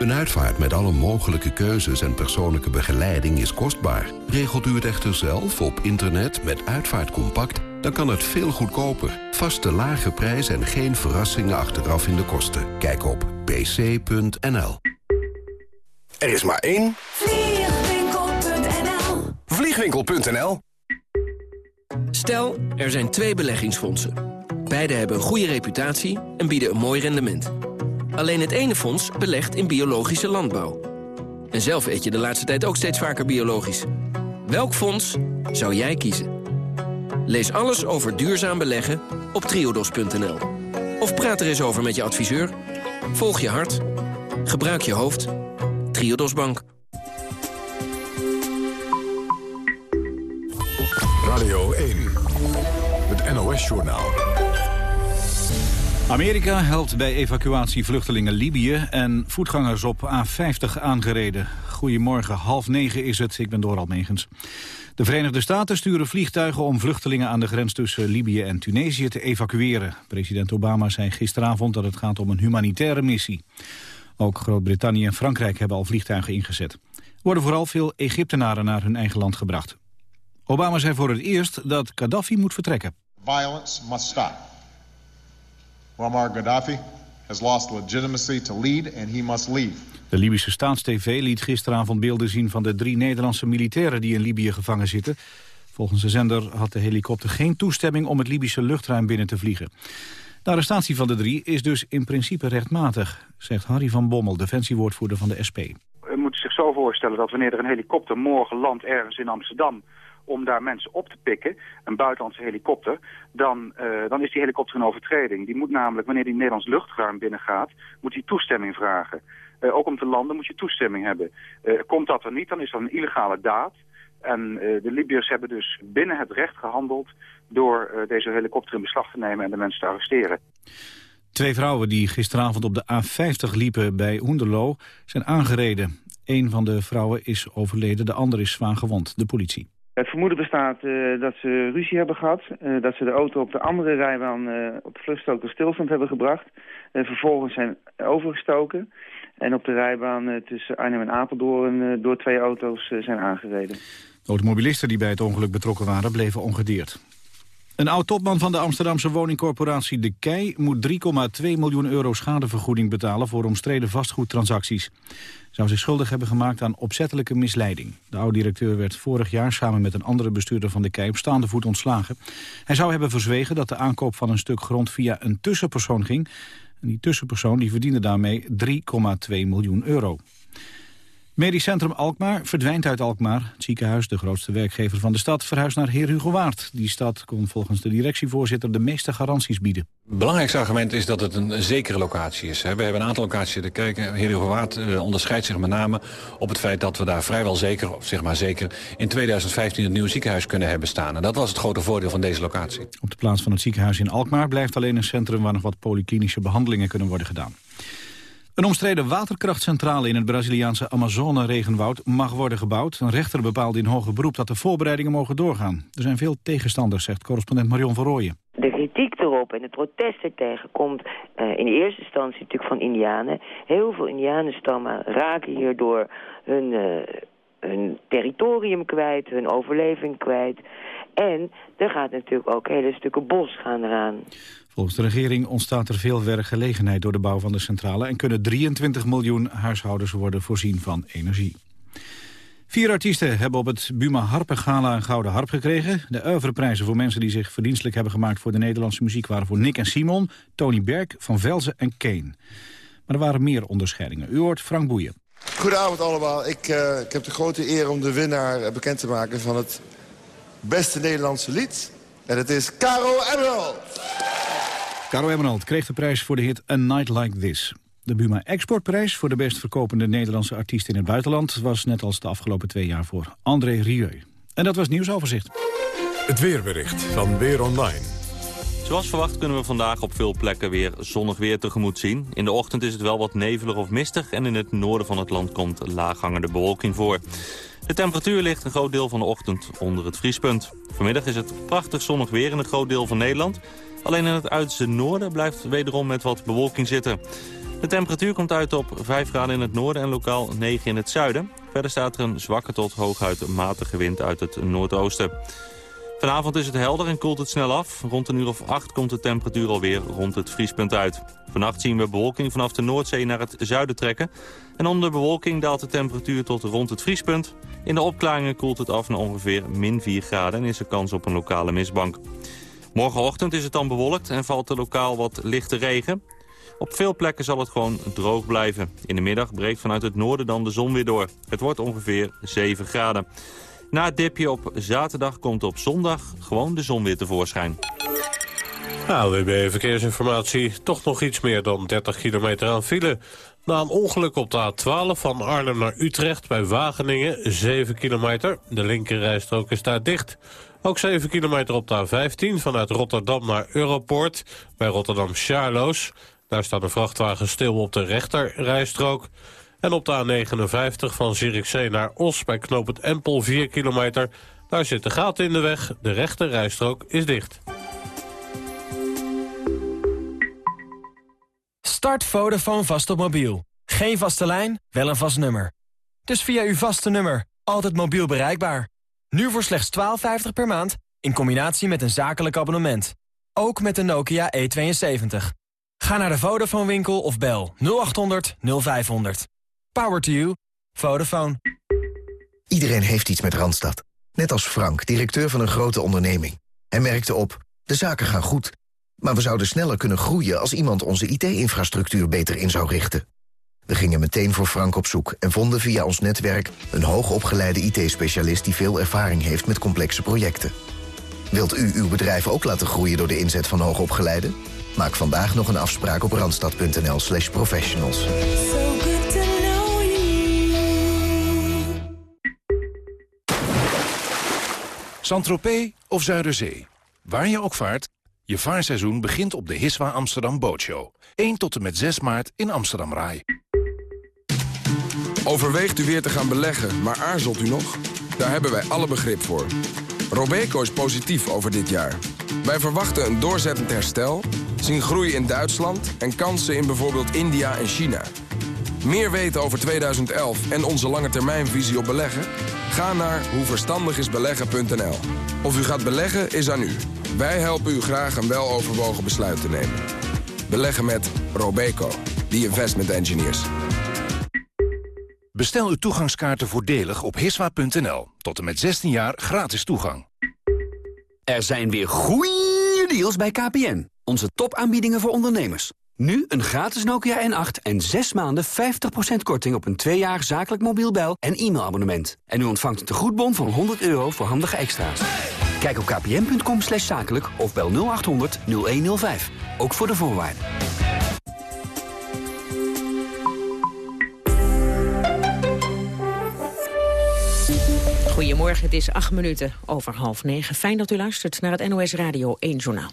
Een uitvaart met alle mogelijke keuzes en persoonlijke begeleiding is kostbaar. Regelt u het echter zelf op internet met Uitvaartcompact... dan kan het veel goedkoper. Vaste lage prijs en geen verrassingen achteraf in de kosten. Kijk op pc.nl. Er is maar één... Vliegwinkel.nl Vliegwinkel.nl Stel, er zijn twee beleggingsfondsen. Beide hebben een goede reputatie en bieden een mooi rendement. Alleen het ene fonds belegt in biologische landbouw. En zelf eet je de laatste tijd ook steeds vaker biologisch. Welk fonds zou jij kiezen? Lees alles over duurzaam beleggen op triodos.nl. Of praat er eens over met je adviseur. Volg je hart. Gebruik je hoofd. Triodos Bank. Radio 1. Het NOS-journaal. Amerika helpt bij evacuatie vluchtelingen Libië en voetgangers op A50 aangereden. Goedemorgen, half negen is het, ik ben Doral Megens. De Verenigde Staten sturen vliegtuigen om vluchtelingen aan de grens tussen Libië en Tunesië te evacueren. President Obama zei gisteravond dat het gaat om een humanitaire missie. Ook Groot-Brittannië en Frankrijk hebben al vliegtuigen ingezet. Er worden vooral veel Egyptenaren naar hun eigen land gebracht. Obama zei voor het eerst dat Gaddafi moet vertrekken. Violence must stop. Muammar Gaddafi has lost legitimacy to lead and he must leave. De Libische Staatstv liet gisteravond beelden zien van de drie Nederlandse militairen die in Libië gevangen zitten. Volgens de zender had de helikopter geen toestemming om het Libische luchtruim binnen te vliegen. De arrestatie van de drie is dus in principe rechtmatig, zegt Harry van Bommel, defensiewoordvoerder van de SP. U moet zich zo voorstellen dat wanneer er een helikopter morgen landt ergens in Amsterdam om daar mensen op te pikken, een buitenlandse helikopter, dan, uh, dan is die helikopter een overtreding. Die moet namelijk, wanneer die Nederlands luchtruim binnengaat, moet die toestemming vragen. Uh, ook om te landen moet je toestemming hebben. Uh, komt dat er niet, dan is dat een illegale daad. En de Libiërs hebben dus binnen het recht gehandeld door deze helikopter in beslag te nemen en de mensen te arresteren. Twee vrouwen die gisteravond op de A50 liepen bij Hoenderloo zijn aangereden. Een van de vrouwen is overleden, de ander is zwaar gewond, de politie. Het vermoeden bestaat uh, dat ze ruzie hebben gehad. Uh, dat ze de auto op de andere rijbaan uh, op de vluchtstrook tot stilstand hebben gebracht. vervolgens zijn overgestoken. En op de rijbaan tussen Arnhem en Apeldoorn door twee auto's zijn aangereden. De automobilisten die bij het ongeluk betrokken waren bleven ongedeerd. Een oud-topman van de Amsterdamse woningcorporatie De Kei... moet 3,2 miljoen euro schadevergoeding betalen voor omstreden vastgoedtransacties zou zich schuldig hebben gemaakt aan opzettelijke misleiding. De oud-directeur werd vorig jaar samen met een andere bestuurder van de KEI op staande voet ontslagen. Hij zou hebben verzwegen dat de aankoop van een stuk grond via een tussenpersoon ging. En die tussenpersoon die verdiende daarmee 3,2 miljoen euro. Medisch Centrum Alkmaar verdwijnt uit Alkmaar. Het ziekenhuis, de grootste werkgever van de stad, verhuist naar Heer Hugo Waard. Die stad kon volgens de directievoorzitter de meeste garanties bieden. Het belangrijkste argument is dat het een zekere locatie is. We hebben een aantal locaties te kijken. Heer Hugo Waard eh, onderscheidt zich met name op het feit dat we daar vrijwel zeker, of zeg maar zeker, in 2015 een nieuw ziekenhuis kunnen hebben staan. En dat was het grote voordeel van deze locatie. Op de plaats van het ziekenhuis in Alkmaar blijft alleen een centrum waar nog wat polyklinische behandelingen kunnen worden gedaan. Een omstreden waterkrachtcentrale in het Braziliaanse Amazone-regenwoud mag worden gebouwd. Een rechter bepaalde in hoger beroep dat de voorbereidingen mogen doorgaan. Er zijn veel tegenstanders, zegt correspondent Marion van Rooyen. De kritiek erop en het protest ertegen komt uh, in de eerste instantie natuurlijk van indianen. Heel veel indianenstammen raken hierdoor hun, uh, hun territorium kwijt, hun overleving kwijt. En er gaat natuurlijk ook hele stukken bos gaan eraan. Volgens de regering ontstaat er veel werkgelegenheid door de bouw van de centrale... en kunnen 23 miljoen huishoudens worden voorzien van energie. Vier artiesten hebben op het Buma Harpengala een gouden harp gekregen. De oeuvreprijzen voor mensen die zich verdienstelijk hebben gemaakt... voor de Nederlandse muziek waren voor Nick en Simon, Tony Berg, Van Velzen en Kane. Maar er waren meer onderscheidingen. U hoort Frank Boeien. Goedenavond allemaal. Ik, uh, ik heb de grote eer om de winnaar bekend te maken... van het beste Nederlandse lied. En het is Caro Emerald. Caro Emerald kreeg de prijs voor de hit A Night Like This. De Buma Exportprijs voor de best verkopende Nederlandse artiest in het buitenland... was net als de afgelopen twee jaar voor André Rieu. En dat was nieuwsoverzicht. Het weerbericht van Weer Online. Zoals verwacht kunnen we vandaag op veel plekken weer zonnig weer tegemoet zien. In de ochtend is het wel wat nevelig of mistig... en in het noorden van het land komt laaghangende bewolking voor. De temperatuur ligt een groot deel van de ochtend onder het vriespunt. Vanmiddag is het prachtig zonnig weer in een groot deel van Nederland... Alleen in het uiterste noorden blijft wederom met wat bewolking zitten. De temperatuur komt uit op 5 graden in het noorden en lokaal 9 in het zuiden. Verder staat er een zwakke tot hooguit matige wind uit het noordoosten. Vanavond is het helder en koelt het snel af. Rond een uur of 8 komt de temperatuur alweer rond het vriespunt uit. Vannacht zien we bewolking vanaf de Noordzee naar het zuiden trekken. En onder de bewolking daalt de temperatuur tot rond het vriespunt. In de opklaringen koelt het af naar ongeveer min 4 graden en is er kans op een lokale mistbank. Morgenochtend is het dan bewolkt en valt er lokaal wat lichte regen. Op veel plekken zal het gewoon droog blijven. In de middag breekt vanuit het noorden dan de zon weer door. Het wordt ongeveer 7 graden. Na het dipje op zaterdag komt op zondag gewoon de zon weer tevoorschijn. Hebben Verkeersinformatie. Toch nog iets meer dan 30 kilometer aan file. Na een ongeluk op de A12 van Arnhem naar Utrecht bij Wageningen, 7 kilometer. De linkerrijstrook is daar dicht. Ook 7 kilometer op de A15 vanuit Rotterdam naar Europoort bij Rotterdam Charloes. Daar staat een vrachtwagen stil op de rechterrijstrook. En op de A59 van Zierikzee naar Os bij knooppunt Empel 4 kilometer. Daar zitten gaten in de weg. De rechterrijstrook is dicht. Start Vodafone vast op mobiel. Geen vaste lijn, wel een vast nummer. Dus via uw vaste nummer, altijd mobiel bereikbaar. Nu voor slechts 12,50 per maand, in combinatie met een zakelijk abonnement. Ook met de Nokia E72. Ga naar de Vodafone winkel of bel 0800 0500. Power to you. Vodafone. Iedereen heeft iets met Randstad. Net als Frank, directeur van een grote onderneming. Hij merkte op, de zaken gaan goed... Maar we zouden sneller kunnen groeien als iemand onze IT-infrastructuur beter in zou richten. We gingen meteen voor Frank op zoek en vonden via ons netwerk... een hoogopgeleide IT-specialist die veel ervaring heeft met complexe projecten. Wilt u uw bedrijf ook laten groeien door de inzet van hoogopgeleiden? Maak vandaag nog een afspraak op randstad.nl slash professionals. Saint-Tropez of Zuiderzee. Waar je ook vaart, je vaarseizoen begint op de Hiswa Amsterdam Bootshow. 1 tot en met 6 maart in Amsterdam Rai. Overweegt u weer te gaan beleggen, maar aarzelt u nog? Daar hebben wij alle begrip voor. Robeco is positief over dit jaar. Wij verwachten een doorzettend herstel, zien groei in Duitsland... en kansen in bijvoorbeeld India en China. Meer weten over 2011 en onze lange termijnvisie op beleggen? Ga naar hoeverstandigisbeleggen.nl. Of u gaat beleggen is aan u. Wij helpen u graag een weloverwogen besluit te nemen. Beleggen met Robeco, the investment engineers. Bestel uw toegangskaarten voordelig op hiswa.nl. Tot en met 16 jaar gratis toegang. Er zijn weer goeie deals bij KPN. Onze topaanbiedingen voor ondernemers. Nu een gratis Nokia N8 en 6 maanden 50% korting op een 2 jaar zakelijk mobiel bel- en e-mailabonnement. En u ontvangt een tegoedbon van 100 euro voor handige extra's. Kijk op kpn.com slash zakelijk of bel 0800 0105. Ook voor de voorwaarden. Goedemorgen, het is acht minuten over half negen. Fijn dat u luistert naar het NOS Radio 1 Journaal.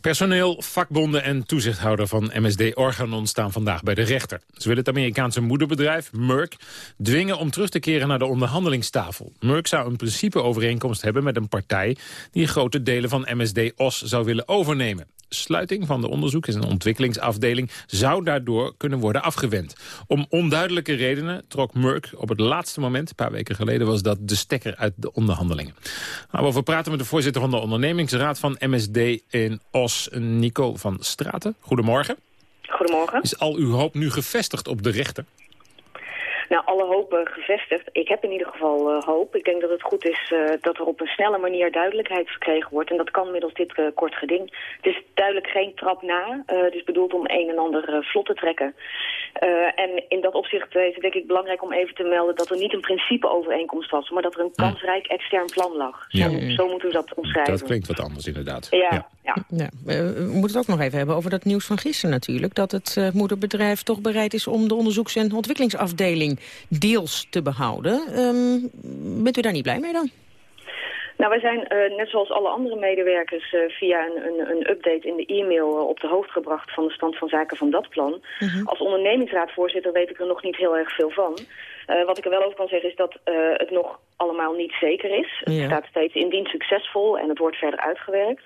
Personeel, vakbonden en toezichthouder van MSD Organon staan vandaag bij de rechter. Ze willen het Amerikaanse moederbedrijf, Merck, dwingen om terug te keren naar de onderhandelingstafel. Merck zou een principeovereenkomst hebben met een partij die grote delen van MSD-OS zou willen overnemen sluiting van de onderzoek een ontwikkelingsafdeling zou daardoor kunnen worden afgewend. Om onduidelijke redenen trok Merck op het laatste moment, een paar weken geleden was dat de stekker uit de onderhandelingen. Nou, we praten met de voorzitter van de ondernemingsraad van MSD in Os, Nico van Straten. Goedemorgen. Goedemorgen. Is al uw hoop nu gevestigd op de rechter? Nou, alle hopen gevestigd. Ik heb in ieder geval uh, hoop. Ik denk dat het goed is uh, dat er op een snelle manier duidelijkheid verkregen wordt. En dat kan middels dit uh, kort geding. Het is duidelijk geen trap na. het is bedoeld om een en ander vlot te trekken. en in dat opzicht is het denk ik belangrijk om even te melden... dat er niet een principeovereenkomst was... maar dat er een kansrijk extern plan lag. Ja. Zo, zo moeten we dat omschrijven. Dat klinkt wat anders inderdaad. Ja, ja. ja. ja. we moeten het ook nog even hebben over dat nieuws van gisteren natuurlijk. Dat het moederbedrijf toch bereid is om de onderzoeks- en ontwikkelingsafdeling deels te behouden. Um, bent u daar niet blij mee dan? Nou, wij zijn uh, net zoals alle andere medewerkers uh, via een, een, een, update in de e-mail uh, op de hoogte gebracht van de stand van zaken van dat plan. -hmm. Als ondernemingsraadvoorzitter weet ik er nog niet heel erg veel van. Wat ik er wel over kan zeggen is dat het nog allemaal niet zeker is. Ja. Het staat steeds indien succesvol en het wordt verder uitgewerkt.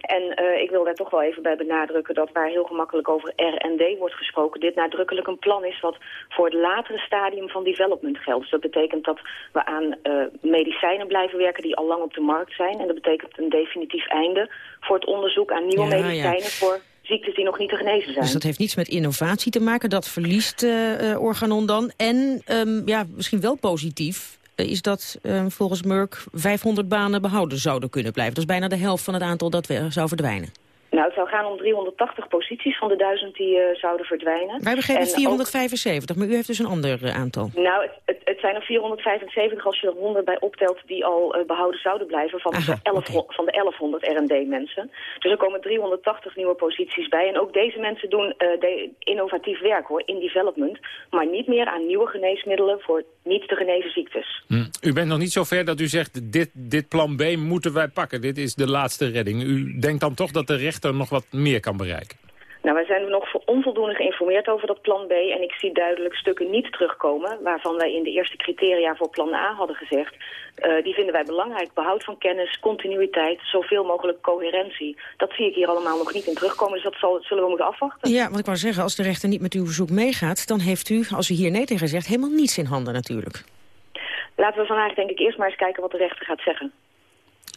En uh, ik wil daar toch wel even bij benadrukken dat waar heel gemakkelijk over R&D wordt gesproken, dit nadrukkelijk een plan is wat voor het latere stadium van development geldt. Dus dat betekent dat we aan medicijnen blijven werken die al lang op de markt zijn. En dat betekent een definitief einde voor het onderzoek aan nieuwe ja, medicijnen ja. voor ziektes die nog niet te genezen zijn. Dus dat heeft niets met innovatie te maken, dat verliest uh, Organon dan. En um, ja, misschien wel positief, is dat uh, volgens Merck 500 banen behouden zouden kunnen blijven. Dat is bijna de helft van het aantal dat we zou verdwijnen. Nou, het zou gaan om 380 posities van de duizend die uh, zouden verdwijnen. Wij begrepen 475, maar u heeft dus een ander uh, aantal. Nou, het, het, het, zijn er 475 als je er 100 bij optelt die al uh, behouden zouden blijven van, Aha, de, 11, okay. van de 1100 R&D-mensen. Dus er komen 380 nieuwe posities bij. En ook deze mensen doen de innovatief werk hoor, in development. Maar niet meer aan nieuwe geneesmiddelen voor niet te genezen ziektes. Hm. U bent nog niet zo ver dat u zegt, dit, dit plan B moeten wij pakken. Dit is de laatste redding. U denkt dan toch dat de rechter nog wat meer kan bereiken? Nou, wij zijn nog onvoldoende geïnformeerd over dat plan B. En ik zie duidelijk stukken niet terugkomen... waarvan wij in de eerste criteria voor plan A hadden gezegd. Uh, die vinden wij belangrijk. Behoud van kennis, continuïteit, zoveel mogelijk coherentie. Dat zie ik hier allemaal nog niet in terugkomen. Dus dat zal, zullen we moeten afwachten. Ja, wat ik wou zeggen, als de rechter niet met uw verzoek meegaat... dan heeft u, als u hier nee tegen zegt, helemaal niets in handen natuurlijk. Laten we vandaag denk ik eerst maar eens kijken wat de rechter gaat zeggen.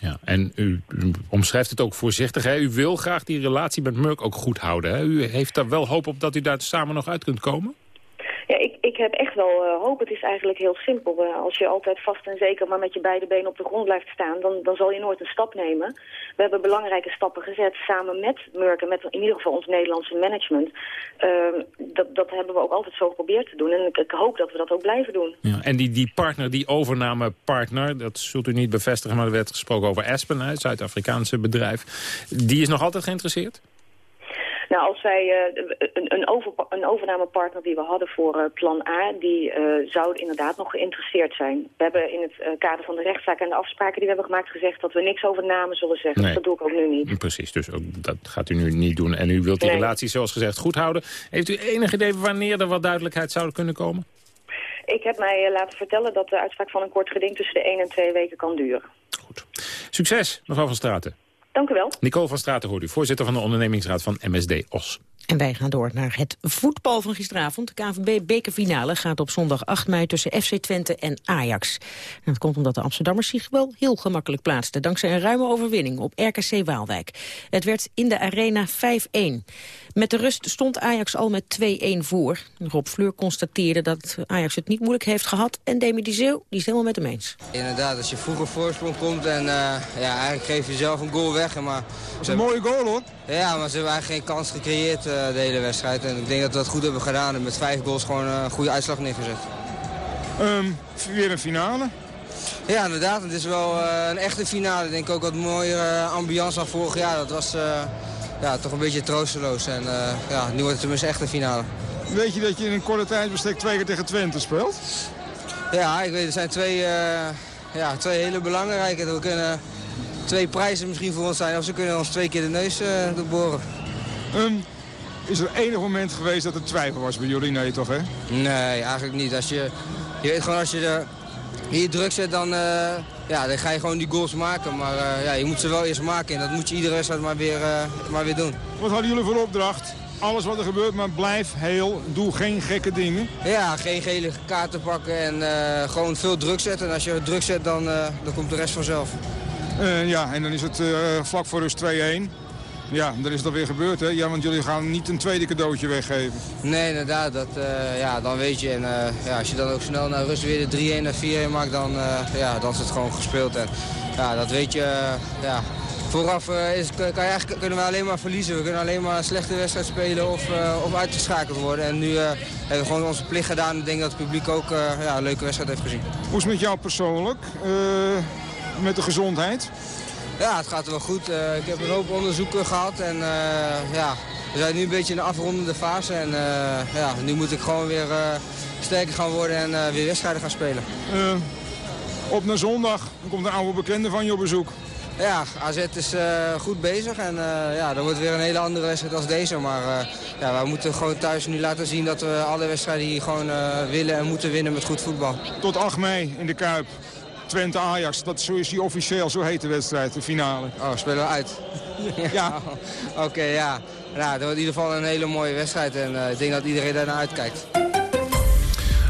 Ja, en u, omschrijft het ook voorzichtig. Hè? U wil graag die relatie met Merck ook goed houden. Hè? U heeft daar wel hoop op dat u daar samen nog uit kunt komen? Ja, ik, ik heb echt wel uh, hoop. Het is eigenlijk heel simpel. Uh, als je altijd vast en zeker maar met je beide benen op de grond blijft staan... dan, dan zal je nooit een stap nemen. We hebben belangrijke stappen gezet samen met Merck... en met in ieder geval ons Nederlandse management. Uh, dat, dat hebben we ook altijd zo geprobeerd te doen. En ik, ik, hoop dat we dat ook blijven doen. Ja, en die, die partner, die overnamepartner... dat zult u niet bevestigen, maar er werd gesproken over Aspen... het Zuid-Afrikaanse bedrijf. Die is nog altijd geïnteresseerd? Nou, als wij uh, een, een, over, een, overnamepartner die we hadden voor uh, plan A, die uh, zou inderdaad nog geïnteresseerd zijn. We hebben in het kader van de rechtszaak en de afspraken die we hebben gemaakt gezegd dat we niks over namen zullen zeggen. Nee. Dat doe ik ook nu niet. Precies, dus ook, dat gaat u nu niet doen. En u wilt die nee. relatie zoals gezegd goed houden. Heeft u enig idee wanneer er wat duidelijkheid zou kunnen komen? Ik heb mij laten vertellen dat de uitspraak van een kort geding tussen de 1 en 2 weken kan duren. Goed. Succes, mevrouw Van Straten. Dank u wel. Nicole van Straten hoort u, voorzitter van de ondernemingsraad van MSD OS. En wij gaan door naar het voetbal van gisteravond. De KNVB-bekerfinale gaat op zondag 8 mei tussen FC Twente en Ajax. En dat komt omdat de Amsterdammers zich wel heel gemakkelijk plaatsten... dankzij een ruime overwinning op RKC Waalwijk. Het werd in de arena 5-1. Met de rust stond Ajax al met 2-1 voor. Rob Fleur constateerde dat Ajax het niet moeilijk heeft gehad... en Demi Zeeuw die is helemaal met hem eens. Inderdaad, als je vroeger voorsprong komt en uh, ja, eigenlijk geef je zelf een goal weg. Maar dat is een mooie goal hoor. Ja, maar ze hebben eigenlijk geen kans gecreëerd uh, de hele wedstrijd. En ik denk dat we dat goed hebben gedaan en met vijf goals gewoon uh, een goede uitslag neergezet. Um, weer een finale? Ja, inderdaad. Het is wel uh, een echte finale. Ik denk ook wat mooiere ambiance dan vorig jaar. Dat was ja, toch een beetje troosteloos. En ja, nu wordt het tenminste echt een finale. Weet je dat je in een korte tijdsbestek twee keer tegen Twente speelt? Ja, ik weet, er zijn twee, ja, twee hele belangrijke. We kunnen twee prijzen misschien voor ons zijn. Of ze kunnen ons twee keer de neus uh, doorboren. Um, is er enig moment geweest dat er twijfel was bij jullie? Nee, toch hè? Nee, eigenlijk niet. Als je, je weet gewoon als je er hier druk zet, dan, uh, ja, dan ga je gewoon die goals maken. Maar uh, ja, je moet ze wel eerst maken en dat moet je iedere wedstrijd maar weer, maar weer doen. Wat hadden jullie voor opdracht? Alles wat er gebeurt, maar blijf heel. Doe geen gekke dingen. Ja, geen gele kaarten pakken en gewoon veel druk zetten. En als je druk zet, dan, dan komt de rest vanzelf. Ja, en dan is het vlak voor rust 2-1. Ja, dan is het alweer gebeurd, hè? Ja, want jullie gaan niet een tweede cadeautje weggeven. Nee, inderdaad. Dat, uh, ja, dan weet je. En ja, als je dan ook snel naar rust weer de 3-1 naar 4-1 maakt, dan, ja, dan is het gewoon gespeeld. En ja, dat weet je. ja. Vooraf is, kan je eigenlijk, kunnen we alleen maar verliezen. We kunnen alleen maar een slechte wedstrijd spelen of, of uitgeschakeld worden. En nu hebben we gewoon onze plicht gedaan. Ik denk dat het publiek ook ja, een leuke wedstrijd heeft gezien. Hoe is het met jou persoonlijk? met de gezondheid? Ja, het gaat wel goed. Uh, ik heb een hoop onderzoeken gehad en uh, ja, we zijn nu een beetje in de afrondende fase. En uh, ja, nu moet ik gewoon weer sterker gaan worden en weer wedstrijden gaan spelen. op naar zondag, dan komt een oude bekende van je op bezoek. Ja, AZ is goed bezig en ja, dan wordt weer een hele andere wedstrijd als deze. Maar ja, we moeten gewoon thuis nu laten zien dat we alle wedstrijden hier gewoon willen en moeten winnen met goed voetbal. Tot 8 mei in de Kuip. Twente-Ajax. Dat zo is die officieel, zo heet de wedstrijd, de finale. Oh, spelen we uit? ja. Oké, okay, ja. Nou, dat wordt in ieder geval een hele mooie wedstrijd en uh, ik denk dat iedereen daar naar uitkijkt.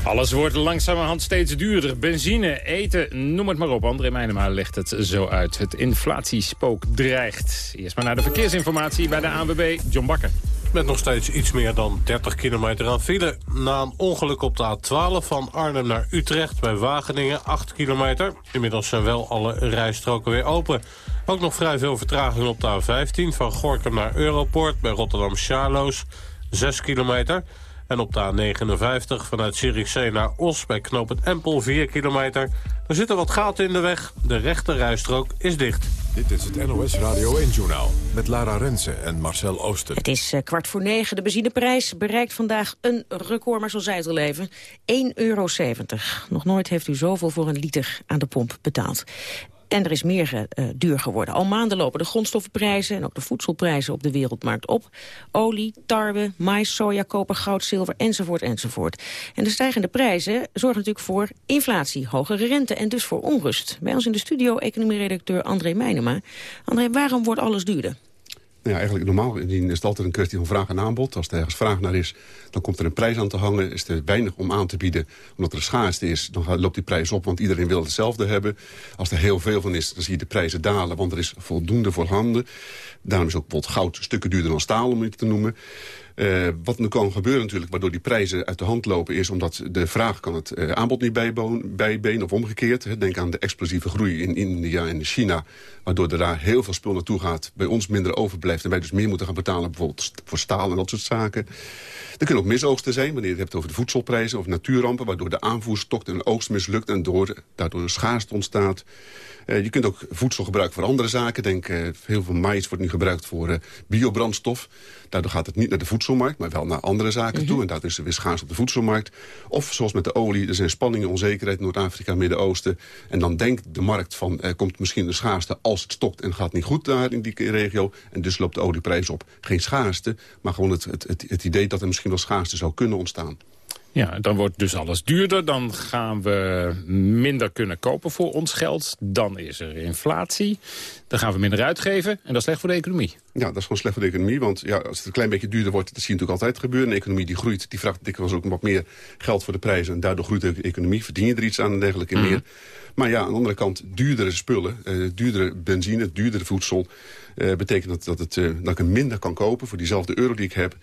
Alles wordt langzamerhand steeds duurder. Benzine, eten, noem het maar op. André Meijnema legt het zo uit. Het inflatiespook dreigt. Eerst maar naar de verkeersinformatie bij de ANWB, John Bakker. Met nog steeds iets meer dan 30 kilometer aan file. Na een ongeluk op de A12 van Arnhem naar Utrecht bij Wageningen, 8 kilometer. Inmiddels zijn wel alle rijstroken weer open. Ook nog vrij veel vertraging op de A15 van Gorkum naar Europort bij Rotterdam-Charloes. 6 kilometer. En op de A59 vanuit Zierikzee naar Os bij Knoop het Empel 4 kilometer. Er zitten wat gaten in de weg. De rechte rijstrook is dicht. Dit is het NOS Radio 1-journaal met Lara Rensen en Marcel Ooster. Het is eh, kwart voor negen. De benzineprijs bereikt vandaag een record, maar zo zei het al even. 1,70 euro. Nog nooit heeft u zoveel voor een liter aan de pomp betaald. En er is meer uh, duur geworden. Al maanden lopen de grondstoffenprijzen en ook de voedselprijzen op de wereldmarkt op. Olie, tarwe, mais, soja, koper, goud, zilver enzovoort enzovoort. En de stijgende prijzen zorgen natuurlijk voor inflatie, hogere rente en dus voor onrust. Bij ons in de studio economieredacteur André Meijnema. André, waarom wordt alles duurder? Ja, eigenlijk normaal is het altijd een kwestie van vraag en aanbod. Als er ergens vraag naar is, dan komt er een prijs aan te hangen. Is er weinig om aan te bieden, omdat er schaarste is... dan loopt die prijs op, want iedereen wil hetzelfde hebben. Als er heel veel van is, dan zie je de prijzen dalen... want er is voldoende voorhanden. Daarom is ook bijvoorbeeld goud stukken duurder dan staal, om het te noemen. Uh, wat nu kan gebeuren natuurlijk, waardoor die prijzen uit de hand lopen... is omdat de vraag kan het uh, aanbod niet bijbenen of omgekeerd. Denk aan de explosieve groei in India en China... waardoor er daar heel veel spul naartoe gaat, bij ons minder overblijft... en wij dus meer moeten gaan betalen bijvoorbeeld voor staal en dat soort zaken. Er kunnen ook misoogsten zijn, wanneer je het hebt over de voedselprijzen... of natuurrampen, waardoor de aanvoer stokt en oogst mislukt... en door, daardoor een schaarste ontstaat. Uh, je kunt ook voedsel gebruiken voor andere zaken. Denk, uh, heel veel maïs wordt nu gebruikt voor uh, biobrandstof. Daardoor gaat het niet naar de voedselmarkt, maar wel naar andere zaken mm -hmm. toe. En daardoor is er weer schaars op de voedselmarkt. Of zoals met de olie, er zijn spanningen, onzekerheid in Noord-Afrika, Midden-Oosten. En dan denkt de markt van, er komt misschien de schaarste als het stokt... en gaat niet goed daar in die regio. En dus loopt de olieprijs op. Geen schaarste, maar gewoon het, het, het, het idee dat er misschien wel schaarste zou kunnen ontstaan. Ja, dan wordt dus alles duurder. Dan gaan we minder kunnen kopen voor ons geld. Dan is er inflatie. Dan gaan we minder uitgeven. En dat is slecht voor de economie. Ja, dat is gewoon slecht voor de economie. Want ja, als het een klein beetje duurder wordt, dat zie je natuurlijk altijd gebeuren. Een economie die groeit, die vraagt dikwijls ook wat meer geld voor de prijzen. En daardoor groeit de economie. Verdien je er iets aan en dergelijke mm. meer. Maar ja, aan de andere kant, duurdere spullen, uh, duurdere benzine, duurdere voedsel... Uh, betekent dat, dat, het, uh, dat ik hem minder kan kopen voor diezelfde euro die ik heb.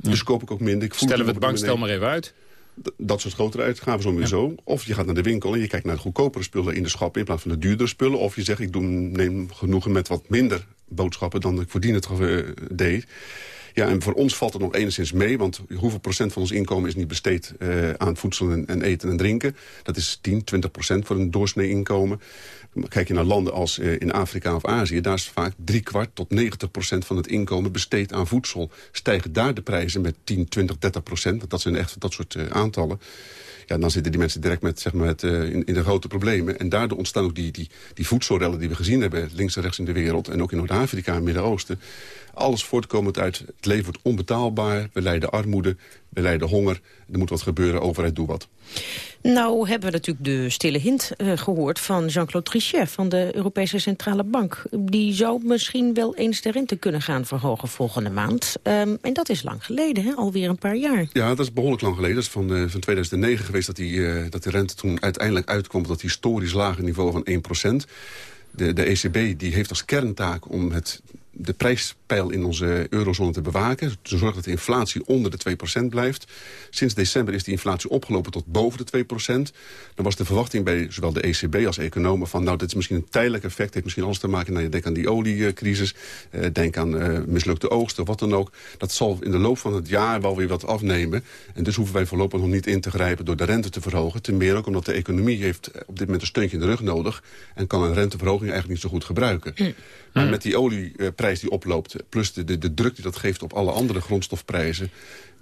Dus koop ik ook minder. Ik Stellen we het bankstel maar even uit. D dat soort grotere uitgaven sowieso. Ja. Of je gaat naar de winkel en je kijkt naar de goedkopere spullen in de schap... in plaats van de duurdere spullen. Of je zegt, ik doe, neem genoegen met wat minder boodschappen... dan ik voordien het deed. Ja, en voor ons valt het nog enigszins mee, want hoeveel procent van ons inkomen is niet besteed uh, aan voedsel en, en, eten en drinken. Dat is 10, 20 procent voor een doorsnee inkomen. Kijk je naar landen als uh, in Afrika of Azië, daar is vaak drie kwart tot 90 procent van het inkomen besteed aan voedsel. Stijgen daar de prijzen met 10, 20, 30 procent, dat zijn echt dat soort uh, aantallen ja, dan zitten die mensen direct met, zeg maar, met, uh, in, in de grote problemen. En daardoor ontstaan ook die, die, die voedselrellen die we gezien hebben... links en rechts in de wereld en ook in Noord-Afrika en Midden-Oosten. Alles voortkomend uit het leven wordt onbetaalbaar. We lijden armoede, we lijden honger. Er moet wat gebeuren, overheid doe wat. Nou hebben we natuurlijk de stille hint uh, gehoord van Jean-Claude Trichet... van de Europese Centrale Bank. Die zou misschien wel eens de rente kunnen gaan verhogen volgende maand. Um, en dat is lang geleden, hè? alweer een paar jaar. Ja, dat is behoorlijk lang geleden. Dat is van, uh, van 2009 geweest dat, die, uh, dat de rente toen uiteindelijk uitkwam... op dat historisch lage niveau van 1 de, de ECB die heeft als kerntaak om het de prijspeil in onze eurozone te bewaken. Te zorgen dat de inflatie onder de 2% blijft. Sinds december is die inflatie opgelopen tot boven de 2%. Dan was de verwachting bij zowel de ECB als economen van... nou, dit is misschien een tijdelijk effect. heeft misschien alles te maken... Nou, je denk aan die oliecrisis. Uh, denk aan uh, mislukte oogsten, wat dan ook. Dat zal in de loop van het jaar wel weer wat afnemen. En dus hoeven wij voorlopig nog niet in te grijpen... door de rente te verhogen. Ten meer ook omdat de economie heeft op dit moment een steuntje in de rug nodig... en kan een renteverhoging eigenlijk niet zo goed gebruiken. Hm. Maar met die olieprijs die oploopt... plus de, de, de druk die dat geeft op alle andere grondstofprijzen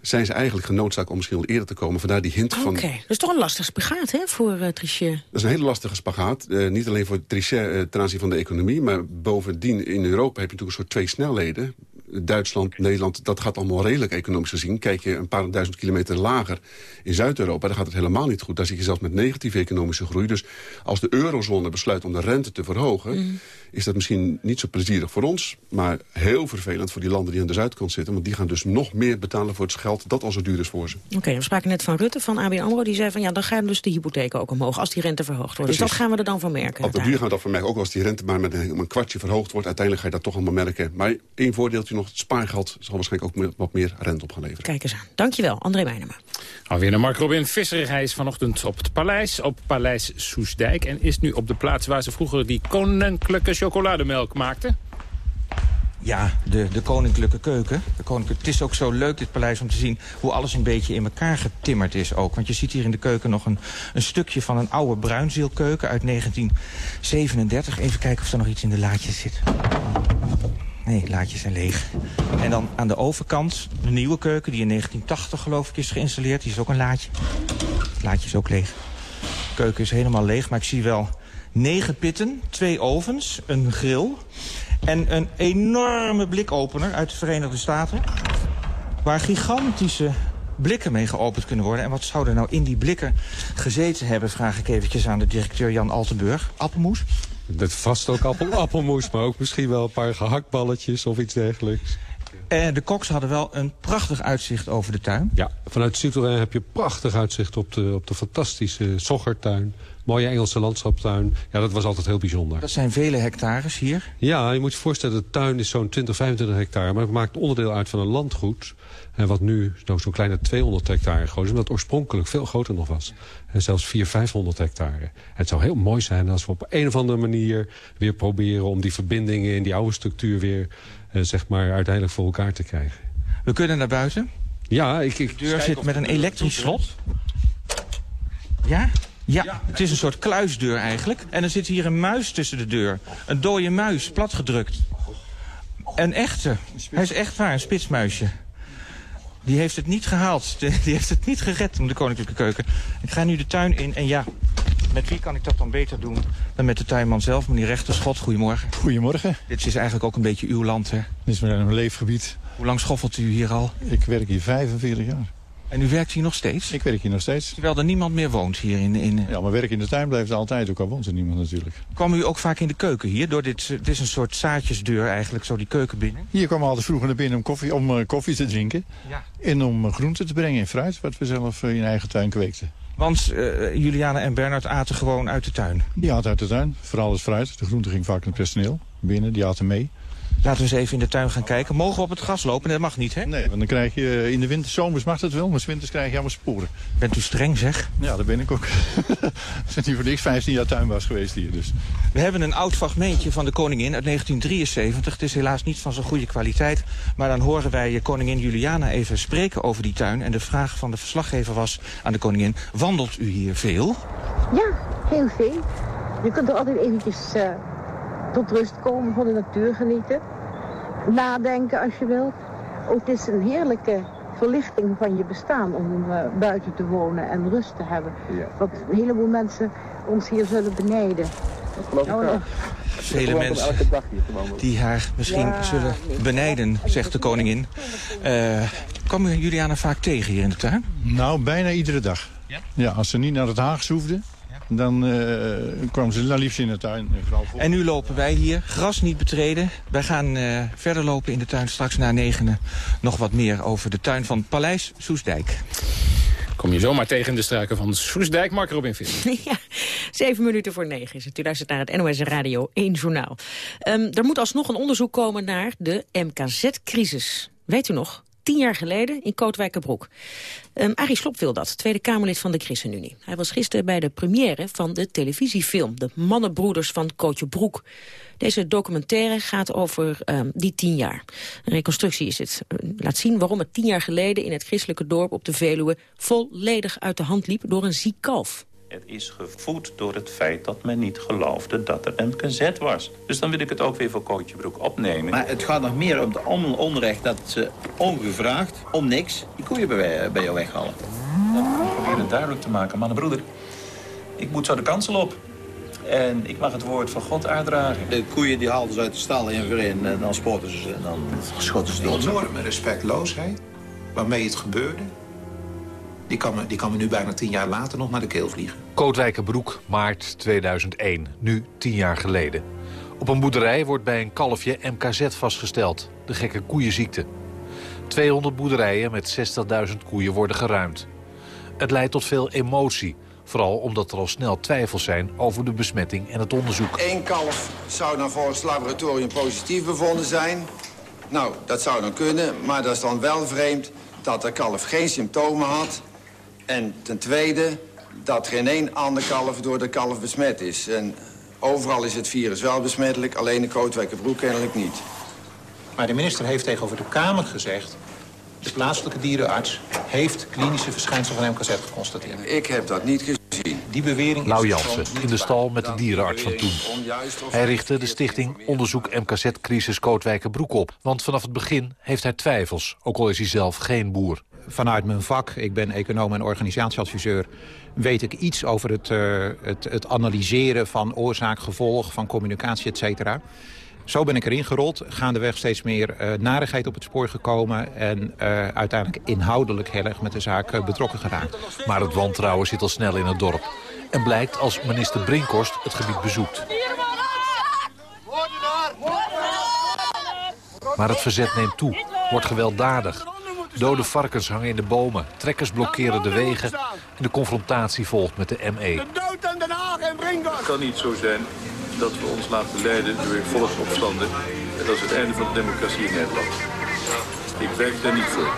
zijn ze eigenlijk genoodzaakt om misschien wel eerder te komen. Vandaar die hint van... Oké, dat is toch een lastig spagaat hè, voor uh, Trichet? Dat is een hele lastige spagaat. Uh, niet alleen voor Trichet uh, ten aanzien van de economie... maar bovendien in Europa heb je natuurlijk een soort twee snelheden. Duitsland, Nederland, dat gaat allemaal redelijk economisch gezien. Kijk je een paar duizend kilometer lager in Zuid-Europa... dan gaat het helemaal niet goed. Daar zit je zelfs met negatieve economische groei. Dus als de eurozone besluit om de rente te verhogen... Mm. is dat misschien niet zo plezierig voor ons... maar heel vervelend voor die landen die aan de zuidkant zitten. Want die gaan dus nog meer betalen voor het geld dat al zo duur is voor ze. Oké, okay, we spraken net van Rutte van ABN AMRO. Die zei van ja, dan gaan dus de hypotheken ook omhoog... als die rente verhoogd wordt. Dus dat gaan we er dan van merken. Op de duur gaan we dat van merken. Ook als die rente maar met een, een kwartje verhoogd wordt... uiteindelijk ga je dat toch allemaal merken. Maar één voordeeltje nog, het spaargeld zal waarschijnlijk ook wat meer rente op gaan leveren. Kijk eens aan. Dankjewel, André Meijnema. Alweer naar Mark Robin Visser. Hij is vanochtend op het paleis, op Paleis Soesdijk... en is nu op de plaats waar ze vroeger die koninklijke chocolademelk maakten. Ja, de, de koninklijke keuken. De koninklijke, het is ook zo leuk, dit paleis, om te zien hoe alles een beetje in elkaar getimmerd is ook. Want je ziet hier in de keuken nog een, een stukje van een oude bruinzeelkeuken uit 1937. Even kijken of er nog iets in de laadjes zit. Nee, laadjes zijn leeg. En dan aan de overkant de nieuwe keuken, die in 1980 geloof ik is geïnstalleerd. Die is ook een laadje. Het laadje is ook leeg. De keuken is helemaal leeg, maar ik zie wel negen pitten, twee ovens, een grill... en een enorme blikopener uit de Verenigde Staten... waar gigantische blikken mee geopend kunnen worden. En wat zou er nou in die blikken gezeten hebben... vraag ik eventjes aan de directeur Jan Altenburg. Appelmoes? Dat vast ook appel, appelmoes, maar ook misschien wel een paar gehaktballetjes of iets dergelijks. En eh, de koks hadden wel een prachtig uitzicht over de tuin. Ja, vanuit Citroën heb je prachtig uitzicht op de, op de fantastische Soggertuin. Mooie Engelse landschapstuin. Ja, dat was altijd heel bijzonder. Dat zijn vele hectares hier. Ja, je moet je voorstellen, de tuin is zo'n 20, 25 hectare. Maar het maakt onderdeel uit van een landgoed. En wat nu nou, zo'n kleine 200 hectare groot is. Omdat het oorspronkelijk veel groter nog was. En zelfs 400, 500 hectare. En het zou heel mooi zijn als we op een of andere manier weer proberen... om die verbindingen in die oude structuur weer eh, zeg maar, uiteindelijk voor elkaar te krijgen. We kunnen naar buiten. Ja, ik... ik de deur zit met een elektrisch slot. Ja? Ja, het is een soort kluisdeur eigenlijk. En er zit hier een muis tussen de deur. Een dode muis, platgedrukt. Een echte. Hij is echt waar, een spitsmuisje. Die heeft het niet gehaald. Die heeft het niet gered om de koninklijke keuken. Ik ga nu de tuin in en ja, met wie kan ik dat dan beter doen dan met de tuinman zelf, meneer Rechterschot. Goedemorgen. Goedemorgen. Dit is eigenlijk ook een beetje uw land, hè? Dit is mijn leefgebied. Hoe lang schoffelt u hier al? Ik werk hier 45 jaar. En u werkt hier nog steeds? Ik werk hier nog steeds. Terwijl er niemand meer woont hier in... in... Ja, maar werk in de tuin blijft altijd, ook al woont er niemand natuurlijk. Kwam u ook vaak in de keuken hier? Door dit, dit is een soort zaadjesdeur eigenlijk, zo die keuken binnen? Hier kwam we altijd vroeger naar binnen om koffie, om, uh, koffie te drinken. Ja. En om uh, groenten te brengen en fruit, wat we zelf uh, in eigen tuin kweekten. Want Juliana en Bernard aten gewoon uit de tuin? Die aten uit de tuin, vooral het fruit. De groente ging vaak naar het personeel binnen, die aten mee. Laten we eens even in de tuin gaan kijken. Mogen we op het gras lopen? Dat mag niet, hè? Nee, want dan krijg je in de winter, zomers mag dat wel, maar winters krijg je allemaal sporen. Bent u streng, zeg? Ja, dat ben ik ook. We zijn hier voor niks 15 jaar tuinbaas geweest hier, dus. We hebben een oud fragmentje van de koningin uit 1973. Het is helaas niet van zo'n goede kwaliteit. Maar dan horen wij koningin Juliana even spreken over die tuin. En de vraag van de verslaggever was aan de koningin... wandelt u hier veel? Ja, heel veel. Je kunt er altijd eventjes... Uh tot rust komen, van de natuur genieten. Nadenken als je wilt. Ook het is een heerlijke verlichting van je bestaan om uh, buiten te wonen en rust te hebben. Ja. Wat een heleboel mensen ons hier zullen benijden. Dat geloof ik nou, Vele mensen die haar misschien ja, zullen benijden, zegt de koningin. Uh, komen Juliana vaak tegen hier in de tuin? Nou, bijna iedere dag. Ja? ja als ze niet naar het Haagse hoefde, dan uh, kwamen ze dan liefst in de tuin. En nu lopen wij hier, gras niet betreden. Wij gaan uh, verder lopen in de tuin straks na negenen. Nog wat meer over de tuin van Paleis Soesdijk. Kom je zomaar tegen de struiken van Soesdijk, Mark Robin Visser. Ja, zeven minuten voor negen is het. U luistert naar het NOS Radio 1 Journaal. Um, er moet alsnog een onderzoek komen naar de MKZ-crisis. Weet u nog? Tien jaar geleden in Kootwijkerbroek. Um, Arie Slop wil dat, Tweede Kamerlid van de ChristenUnie. Hij was gisteren bij de première van de televisiefilm... De Mannenbroeders van Kootje Broek. Deze documentaire gaat over um, die tien jaar. Een reconstructie is het. Uh, laat zien waarom het tien jaar geleden in het christelijke dorp op de Veluwe... volledig uit de hand liep door een ziek kalf. Het is gevoed door het feit dat men niet geloofde dat er een MKZ was. Dus dan wil ik het ook weer voor Kootjebroek opnemen. Maar het gaat nog meer om het onrecht dat ze ongevraagd, om niks, die koeien bij, bij jou weghalen. Ik probeer het duidelijk te maken. Maar broeder, ik moet zo de kansel op. En ik mag het woord van God uitdragen. De koeien die haalden ze uit de stal in weer in en dan sporten ze en dan schotten ze dood. Enorme respectloosheid waarmee het gebeurde. Die kan, me, die kan me nu bijna tien jaar later nog naar de keel vliegen. Kootwijkerbroek, maart 2001. Nu tien jaar geleden. Op een boerderij wordt bij een kalfje MKZ vastgesteld. De gekke koeienziekte. 200 boerderijen met 60.000 koeien worden geruimd. Het leidt tot veel emotie. Vooral omdat er al snel twijfels zijn over de besmetting en het onderzoek. Eén kalf zou dan volgens het laboratorium positief bevonden zijn. Nou, dat zou dan kunnen, maar dat is dan wel vreemd dat de kalf geen symptomen had En ten tweede dat geen één ander kalf door de kalf besmet is. En overal is het virus wel besmettelijk, alleen de Kootwijkerbroek kennelijk niet. Maar de minister heeft tegenover de Kamer gezegd... de plaatselijke dierenarts heeft klinische verschijnselen van MKZ geconstateerd. Ik heb dat niet gezien. Die bewering Lau is Jansen, in de stal met de dierenarts van toen. Hij richtte de stichting Onderzoek MKZ Crisis Kootwijkerbroek op. Want vanaf het begin heeft hij twijfels, ook al is hij zelf geen boer. Vanuit mijn vak, ik ben econoom en organisatieadviseur... weet ik iets over het, uh, het, het analyseren van oorzaak, gevolg, van communicatie, et cetera. Zo ben ik erin gerold, gaandeweg steeds meer uh, narigheid op het spoor gekomen... en uh, uiteindelijk inhoudelijk heel erg met de zaak betrokken geraakt. Maar het wantrouwen zit al snel in het dorp. En blijkt als minister Brinkhorst het gebied bezoekt. Maar het verzet neemt toe, wordt gewelddadig. Dode varkens hangen in de bomen, trekkers blokkeren de wegen... en de confrontatie volgt met de ME. Het kan niet zo zijn dat we ons laten leiden door volksopstanden. En dat is het einde van de democratie in Nederland. Ik werk daar niet voor.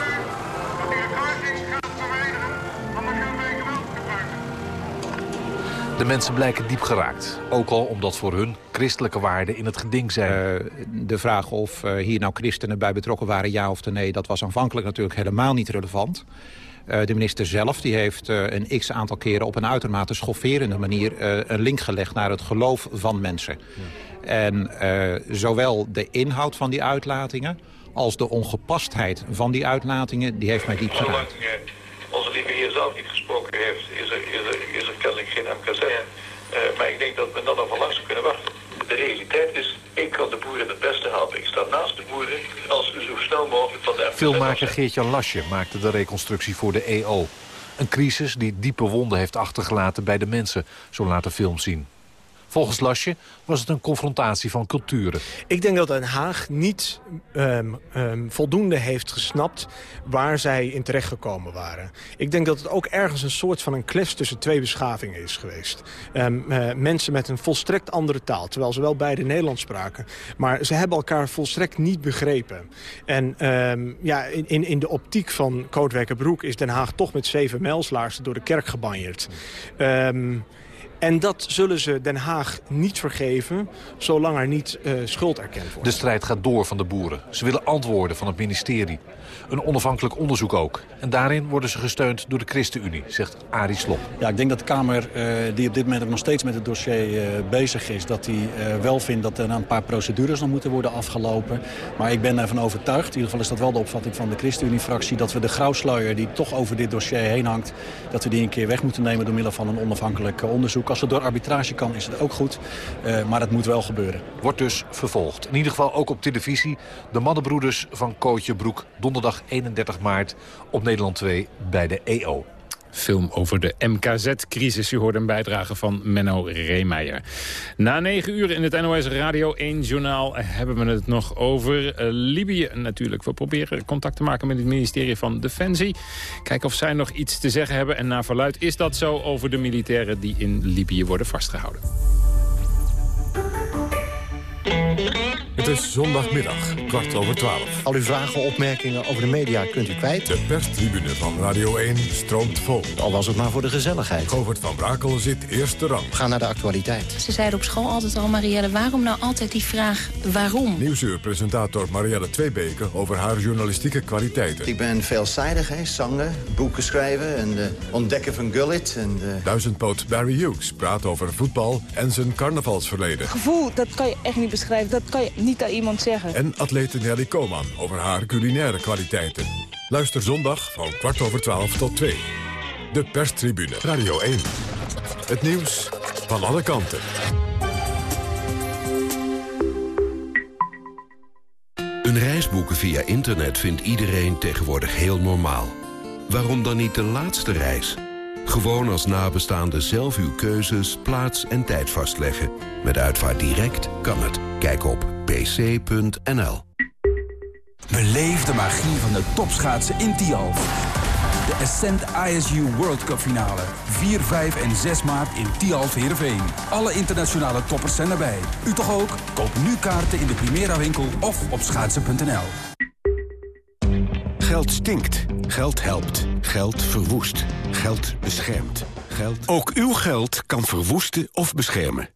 De mensen blijken diep geraakt. Ook al omdat voor hun christelijke waarden in het geding zijn. Uh, de vraag of uh, hier nou christenen bij betrokken waren, ja of nee... dat was aanvankelijk natuurlijk helemaal niet relevant. Uh, de minister zelf die heeft een x-aantal keren op een uitermate schofferende manier... een link gelegd naar het geloof van mensen. Ja. En zowel de inhoud van die uitlatingen... als de ongepastheid van die uitlatingen, die heeft mij diep geraakt onze lieve heer zelf niet gesproken heeft, is er, is er, is Uh, maar ik denk dat men dan nog wel lang zou kunnen wachten. De realiteit is, ik kan de boeren het beste helpen. Ik sta naast de boeren als zo snel mogelijk van de Filmmaker Geert-Jan Lasje maakte de reconstructie voor de EO. Een crisis die diepe wonden heeft achtergelaten bij de mensen, zo laat de film zien. Volgens Lasje was het een confrontatie van culturen. Ik denk dat Den Haag niet um, um, voldoende heeft gesnapt waar zij in terechtgekomen waren. Ik denk dat het ook ergens een soort van een klef tussen twee beschavingen is geweest. Um, uh, mensen met een volstrekt andere taal, terwijl ze wel beide Nederlands spraken. Maar ze hebben elkaar volstrekt niet begrepen. En ja, in, in de optiek van Kootwijkerbroek is Den Haag toch met zeven mijlslaarzen door de kerk gebanjeerd. En dat zullen ze Den Haag niet vergeven, zolang er niet uh, schuld erkend wordt. De strijd gaat door van de boeren. Ze willen antwoorden van het ministerie. Een onafhankelijk onderzoek ook. En daarin worden ze gesteund door de ChristenUnie, zegt Arie Slop. Ja, ik denk dat de Kamer, uh, die op dit moment nog steeds met het dossier uh, bezig is... dat die wel vindt dat er een paar procedures nog moeten worden afgelopen. Maar ik ben ervan overtuigd, in ieder geval is dat wel de opvatting van de ChristenUnie-fractie... dat we de grauwsluier die toch over dit dossier heen hangt... dat we die een keer weg moeten nemen door middel van een onafhankelijk onderzoek. Als het door arbitrage kan, is het ook goed. Maar het moet wel gebeuren. Wordt dus vervolgd. In ieder geval ook op televisie. De mannenbroeders van Kootje Broek. Donderdag 31 maart op Nederland 2 bij de EO film over de MKZ-crisis. U hoort een bijdrage van Menno Reemeijer. Na negen uur in het NOS Radio 1 journaal hebben we het nog over uh, Libië natuurlijk. We proberen contact te maken met het ministerie van Defensie. Kijken of zij nog iets te zeggen hebben. En naar verluid is dat zo over de militairen die in Libië worden vastgehouden. Het is zondagmiddag, kwart over twaalf. Al uw vragen, opmerkingen over de media kunt u kwijt. De perstribune van Radio 1 stroomt vol. Al was het maar voor de gezelligheid. Govert van Brakel zit eerste rang. Ga naar de actualiteit. Ze zeiden op school altijd al, Marielle, waarom nou altijd die vraag waarom? Nieuwsuurpresentator Marielle Tweebeke over haar journalistieke kwaliteiten. Ik ben veelzijdig, hè. zangen, boeken schrijven en uh, ontdekken van Gullit. En, uh... Duizendpoot Barry Hughes praat over voetbal en zijn carnavalsverleden. Gevoel, dat kan je echt niet beschrijven. Dat kan je niet aan iemand zeggen. En atlete Nelly Koman over haar culinaire kwaliteiten. Luister zondag van kwart over twaalf tot twee. De perstribune. Radio 1. Het nieuws van alle kanten. Een reis boeken via internet vindt iedereen tegenwoordig heel normaal. Waarom dan niet de laatste reis? Gewoon als nabestaande zelf uw keuzes, plaats en tijd vastleggen. Met Uitvaart Direct kan het. Kijk op pc.nl. Beleef de magie van de topschaatsen in Tialf. De Ascent ISU World Cup finale. 4, 5 en 6 maart in Tialf Heerenveen. Alle internationale toppers zijn erbij. U toch ook? Koop nu kaarten in de Primera winkel of op schaatsen.nl. Geld stinkt. Geld helpt. Geld verwoest. Geld beschermt. Geld... Ook uw geld kan verwoesten of beschermen.